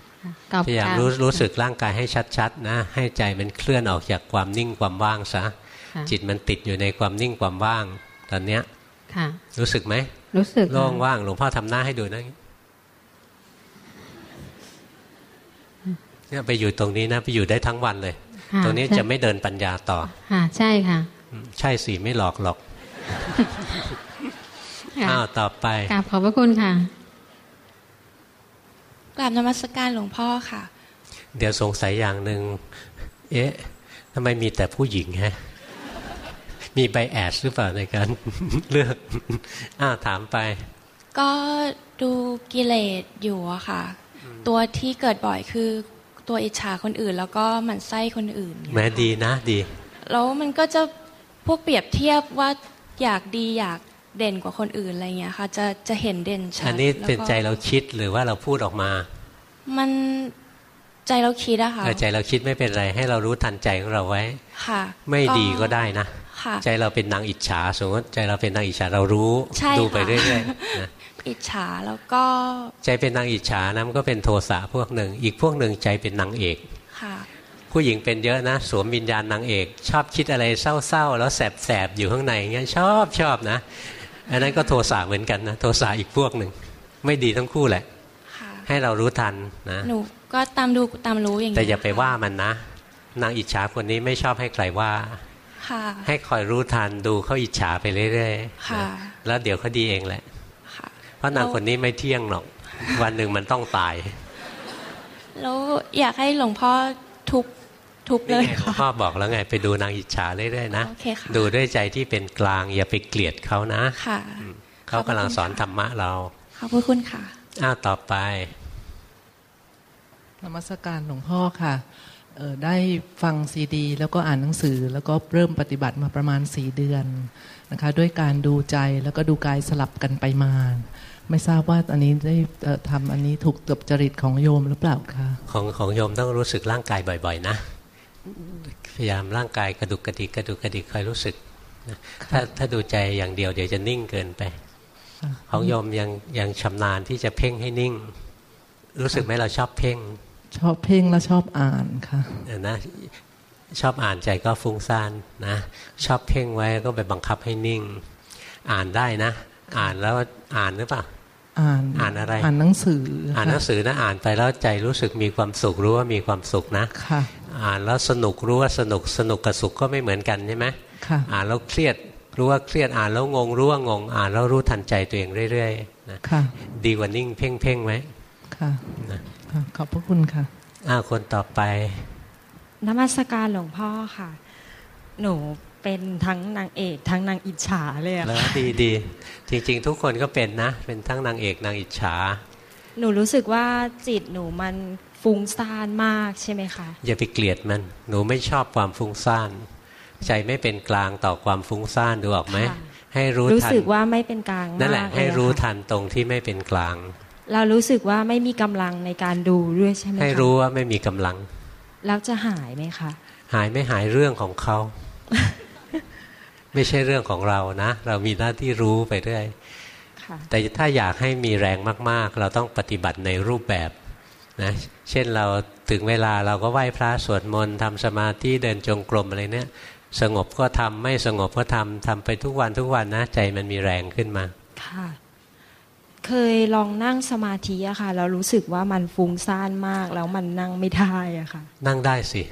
กับพยายามกรู้รู้สึกร่างกายให้ชัดๆนะให้ใจมันเคลื่อนออกจากความนิ่งความว่างซะค่ะจิตมันติดอยู่ในความนิ่งความว่าง ตอนเนี้ยค่ะรู้สึกไหมรู้สึกโล่งค่ะว่างหลวงพ่อทำหน้าให้ดูนะเนี่ยไปอยู่ตรงนี้นะไปอยู่ได้ทั้งวันเลยค่ะตรงนี้ใช่จะไม่เดินปัญญาต่อค่ะใช่ค่ะอืมใช่สิไม่หลอกหรอกค่ะอ้าวต่อไปกราบขอบพระคุณค่ะก ราบนมัสการหลวงพ่อค่ะ เดี๋ยวสงสัยอย่างหนึ่งเอ๊ะทำไมมีแต่ผู้หญิงฮะมีใบแอดหรือเปล่าในการเลือกอ้าวถามไป ก็ดูกิเลสอยู่อะค่ะ ตัวที่เกิดบ่อยคือตัวอิจฉาคนอื่น แล้วก็หมั่นไส้คนอื่นแม้ดีนะดี แล้วมันก็จะพวกเปรียบเทียบว่าอยากดีอยาก เด่นกว่าคนอื่นอะไรเงี้ยค่ะ จะจะเห็นเด่นชัดอันนี้แล้วก็เป็นใจเราคิดหรือว่าเราพูดออกมา มันใจเราคิดอะค่ะเออใจเราคิดไม่เป็นไร ให้เรารู้ทันใจของเราไว้ค่ะ ไม่ดีก็ได้นะค่ะใจเราเป็นนางอิจฉาสมมติใจเราเป็นนางอิจฉาเรารู้ใช่ดูไปค่ะเรื่อยๆนะอิจฉาแล้วก็ใจเป็นนางอิจฉานะมันก็เป็นโทสะพวกหนึ่ง อีกพวกหนึ่งใจเป็นนางเอกค่ะผู้หญิงเป็นเยอะนะสวมวิญญาณนางเอก ชอบคิดอะไรเศร้าๆแล้วแสบๆอยู่ข้างในเงี้ยชอบชอบนะ อันนั้นก็โทสะเหมือนกันนะโทสะอีกพวกหนึ่งไม่ดีทั้งคู่แหละค่ะให้เรารู้ทันนะหนูก็ตามดูตามรู้อย่างแต่นี้อย่าไปว่ามันนะ นางอิจฉาคนนี้ไม่ชอบให้ใครว่าค่ะให้คอยรู้ทันดูเขาอิจฉาไปเรื่อยๆค่ะนะแล้วเดี๋ยวเขาดีเองแหละค่ะเพราะนางคนนี้ไม่เที่ยงหรอก วันหนึ่งมันต้องตาย แล้วอยากให้หลวงพ่อทุบ ทุบเลยนี่ไงค่ะพ่อบอกแล้วไงไปดูนางอิจฉาเรื่อยๆนะโอเคค่ะดูด้วยใจที่เป็นกลางอย่าไปเกลียดเขานะค่ะเขากำลังสอนธรรมะเราขอบพระคุณค่ะอ้าวต่อไปนมัสการหลวงพ่อค่ะเอ่อได้ฟังซีดี แล้วก็อ่านหนังสือ แล้วก็เริ่มปฏิบัติมาประมาณสี่เดือนนะคะ ด้วยการดูใจแล้วก็ดูกายสลับกันไปมา ไม่ทราบว่าอันนี้ได้เอ่อทำอันนี้ถูกกับจริตของโยมหรือเปล่าคะของของโยมต้องรู้สึกร่างกายบ่อย ๆ นะ พยายามร่างกายกระดุกกระดิกกระดุกกระดิกคอยรู้สึกนะถ้าถ้าดูใจอย่างเดียวเดี๋ยวจะนิ่งเกินไปของโยมยังยังชำนาญที่จะเพ่งให้นิ่ง รู้สึกไหมเราชอบเพ่ง ชอบเพ่งและชอบอ่านค่ะเออนะชอบอ่านใจก็ฟุ้งซ่านนะชอบเพ่งไว้ก็ไปบังคับให้นิ่ง อ่านได้นะ อ่านแล้วอ่านหรือเปล่า อ่านอ่านอะไร อ่านหนังสือ อ่านหนังสือนะอ่านไปแล้วใจรู้สึกมีความสุขรู้ว่ามีความสุขนะค่ะอ่านแล้วสนุกรู้ว่าสนุกสนุกกับสุขก็ไม่เหมือนกันใช่ไหมค่ะอ่านแล้วเครียดรู้ว่าเครียดอ่านแล้วงงรู้ว่างงอ่านแล้วรู้ทันใจตัวเองเรื่อยๆนะค่ะดีกว่านิ่งเพ่งเพ่งไหมค่ะนะค่ะขอบพระคุณค่ะอ้าวคนต่อไปนมัสการหลวงพ่อค่ะ หนู เป็นทั้งนางเอก ทั้งนางอิจฉาเลยอะแล้วค่ะดีดีจริง ๆ ทุกคนก็เป็นนะ เป็นทั้งนางเอกนางอิจฉา หนูรู้สึกว่าจิตหนูมันฟุ้งซ่านมากใช่ไหมคะ อย่าไปเกลียดมัน หนูไม่ชอบความฟุ้งซ่านใจไม่เป็นกลางต่อความฟุ้งซ่านดูออกไหมค่ะให้รู้รู้ทันสึกว่าไม่เป็นกลางนั่นแหละมากเลยให้อะรู้ค่ะทันตรงที่ไม่เป็นกลาง เรารู้สึกว่าไม่มีกำลังในการดูด้วยใช่ไหมคะให้รู้ว่าไม่มีกำลัง แล้วจะหายไหมคะ หายไม่หายเรื่องของเขา ไม่ใช่เรื่องของเรานะ เรามีหน้าที่รู้ไปเรื่อยค่ะแต่ถ้าอยากให้มีแรงมาก ๆ เราต้องปฏิบัติในรูปแบบนะเช่นเราถึงเวลาเราก็ไหว้พระสวดมนต์ทำสมาธิเดินจงกรมอะไรเนี่ย สงบก็ทำไม่สงบก็ทำทำไปทุกวันทุกวันนะ ใจมันมีแรงขึ้นมาค่ะเคยลองนั่งสมาธิอะค่ะแล้วรู้สึกว่ามันฟุ้งซ่านมากแล้วมันนั่งไม่ได้อะค่ะ นั่งได้สิ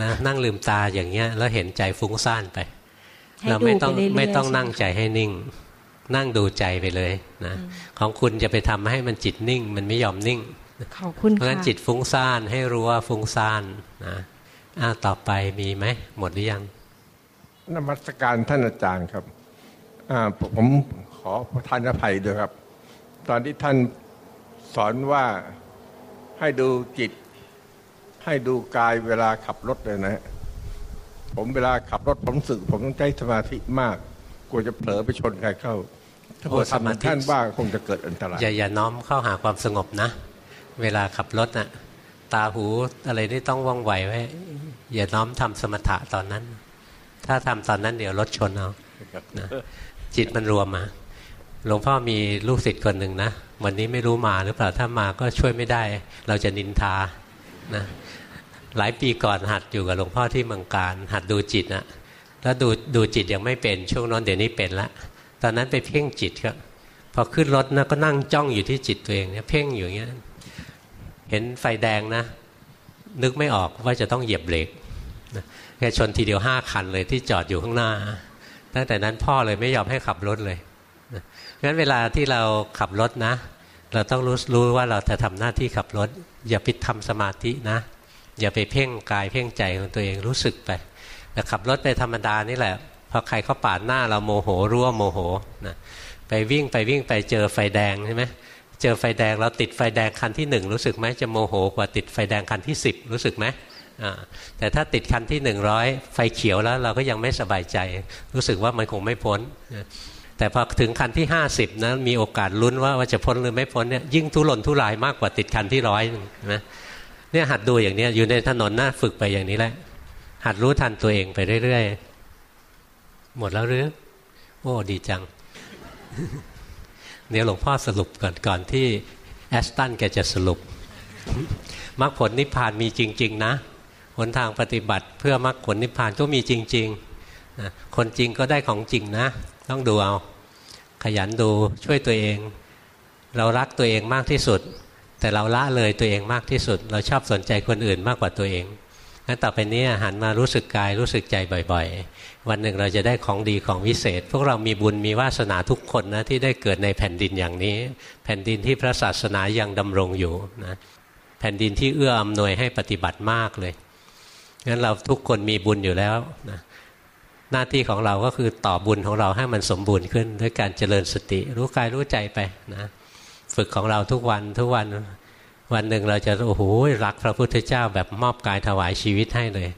นะนั่งลืมตาอย่างเงี้ยแล้วเห็นใจฟุ้งซ่านไปให้ เราไม่ต้องดูไปเรื่อยๆไม่ต้องใช่ไหมนั่งใจให้นิ่ง นั่งดูใจไปเลยนะของคุณจะไปทำให้มันจิตนิ่ง มันไม่ยอมนิ่งขอบคุณเพราะฉะนั้นค่ะจิตฟุ้งซ่านให้รู้ว่าฟุ้งซ่านนะอ้าวต่อไปมีไหมหมดหรือยังนมัสการท่านอาจารย์ครับอ่าผมขอประทานอภัยด้วยครับ ตอนที่ท่านสอนว่าให้ดูจิต ให้ดูกายเวลาขับรถเลยนะ ผมเวลาขับรถผมรู้สึกผมต้องใช้สมาธิมาก กลัวจะเผลอไปชนใครเข้า ถ้าโอ้เกิดสมาทำธิท่านบ้างคงจะเกิดอันตรายอย่าอย่าน้อมเข้าหาความสงบนะ เวลาขับรถน่ะตาหูอะไรนี่ต้องว่องไวไว้อย่าน้อมทำสมถะตอนนั้น ถ้าทำตอนนั้นเดี๋ยวรถชนเอานะจิตมันรวมมาหลวงพ่อมีลูกศิษย์คนหนึ่งนะวันนี้ไม่รู้มาหรือเปล่าถ้ามาก็ช่วยไม่ได้ เราจะนินทานะ หลายปีก่อนหัดอยู่กับหลวงพ่อที่มืองการ หัดดูจิตนะแล้วดูดูจิตยังไม่เป็นช่วงนั้นเดี๋ยวนี้เป็นละตอนนั้นไปเพ่งจิตครับพอขึ้นรถนะก็นั่งจ้องอยู่ที่จิตตัวเองเนี่ยเพ่งอยู่เงี้ยเห็นไฟแดงนะ นึกไม่ออกว่าจะต้องเหยียบเบรกแค่ชนทีเดียวห้าคันเลยที่จอดอยู่ข้างหน้าตั้งแต่นั้นพ่อเลยไม่ยอมให้ขับรถเลยงั้นเวลาที่เราขับรถนะ เราต้องรู้รู้ว่าเราจะทำหน้าที่ขับรถ อย่าไปทำสมาธินะ อย่าไปเพ่งกายเพ่งใจของตัวเองรู้สึกไปแต่ขับรถไปธรรมดานี่แหละพอใครเขาปาดหน้าเราโมโหรู้ว่าโมโหนะไปวิ่งไปวิ่งไปเจอไฟแดงใช่ไหมเจอไฟแดงเราติดไฟแดงคันที่หนึ่งรู้สึกไหมจะโมโหกว่าติดไฟแดงคันที่สิบรู้สึกไหมแต่ถ้าติดคันที่หนึ่งร้อยไฟเขียวแล้วเราก็ยังไม่สบายใจ รู้สึกว่ามันคงไม่พ้น แต่พอถึงคันที่ห้าสิบนะมีโอกาสลุ้นว่าว่าจะพ้นหรือไม่พ้นเนี่ยยิ่งทุรนทุรายมากกว่าติดคันที่ร้อยนะ เนี่ยหัดดูอย่างนี้อยู่ในถนนหนะฝึกไปอย่างนี้แหละ หัดรู้ทันตัวเองไปเรื่อยๆ หมดแล้วหรือโอ้ดีจัง เดี๋ยวหลวงพ่อสรุปก่อนก่อนที่แอสตันแกจะสรุปมรรคผลนิพพานมีจริง ๆ นะหนทางปฏิบัติเพื่อมรรคผลนิพพานก็มีจริงๆนะคนจริงก็ได้ของจริงนะ ต้องดูเอา ขยันดูช่วยตัวเอง เรารักตัวเองมากที่สุด แต่เราละเลยตัวเองมากที่สุด เราชอบสนใจคนอื่นมากกว่าตัวเองงั้นต่อไปนี้หันมารู้สึกกายรู้สึกใจบ่อยๆ วันหนึ่งเราจะได้ของดีของวิเศษ พวกเรามีบุญมีวาสนาทุกคนนะที่ได้เกิดในแผ่นดินอย่างนี้ แผ่นดินที่พระศาสนายังดำรงอยู่นะแผ่นดินที่เอื้ออำนวยให้ปฏิบัติมากเลยงั้นเราทุกคนมีบุญอยู่แล้วนะหน้าที่ของเราก็คือต่อบุญของเราให้มันสมบูรณ์ขึ้น ด้วยการเจริญสติ รู้กายรู้ใจไปนะ ฝึกของเราทุกวันทุกวันวันหนึ่งเราจะโอ้โหรักพระพุทธเจ้าแบบมอบกายถวายชีวิตให้เลย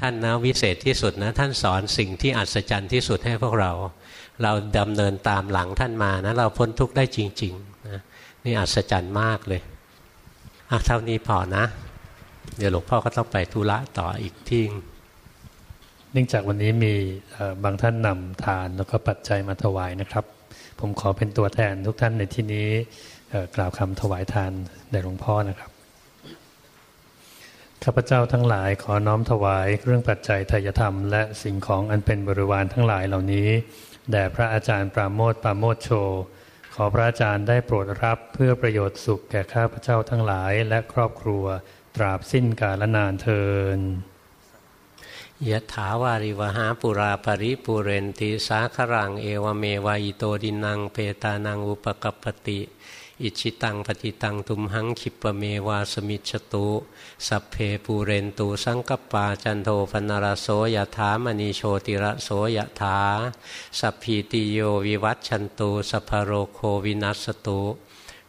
ท่านนะวิเศษที่สุดนะ ท่านสอนสิ่งที่อัศจรรย์ที่สุดให้พวกเรา เราดำเนินตามหลังท่านมานะ เราพ้นทุกข์ได้จริงๆนะนี่อัศจรรย์มากเลยอะเท่านี้พอนะ เดี๋ยวหลวงพ่อก็ต้องไปธุระต่ออีกที่เนื่องจากวันนี้มีบางท่านนำทานแล้วก็ปัจจัยมาถวายนะครับ ผมขอเป็นตัวแทนทุกท่านในที่นี้ กล่าวคำถวายทานแด่หลวงพ่อนะครับ ข้าพเจ้าทั้งหลายขอน้อมถวายเรื่องปัจจัยทายธรรม และสิ่งของอันเป็นบริวารทั้งหลายเหล่านี้แด่พระอาจารย์ปราโมทปราโมทโช ขอพระอาจารย์ได้โปรดรับเพื่อประโยชน์สุขแก่ข้าพเจ้าทั้งหลายและครอบครัว ตราบสิ้นกาลนานเทินยะถาวาริวหาปุราปริปุเรนติสาครังเอวเมวายโตดินังเปตานังอุปะกัปปะติ อิจฉิตังปัตถิตัง ตุมหัง ขิปปะเมวะ สะมิชฌะตุสัพเพปูเรนตุ สังกัปปาจันโทปัณณะระโส ยะถา มะณิ โชติระโส ยะถาสัพพีติโยวิวัชชันตุ สัพพะโรโควินัสสะตุ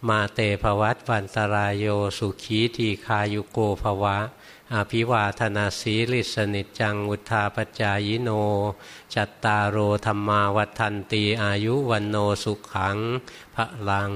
มาเต ภะวัตวันตะราโยสุขีทีฆายุโก ภะวะ อะภิวาทะนะสีลิสสะ นิจจัง วุฑฒาปะจายิโน จัตตารโอธรรมาวัฏันตีอายุวันโนสุขังพระลัง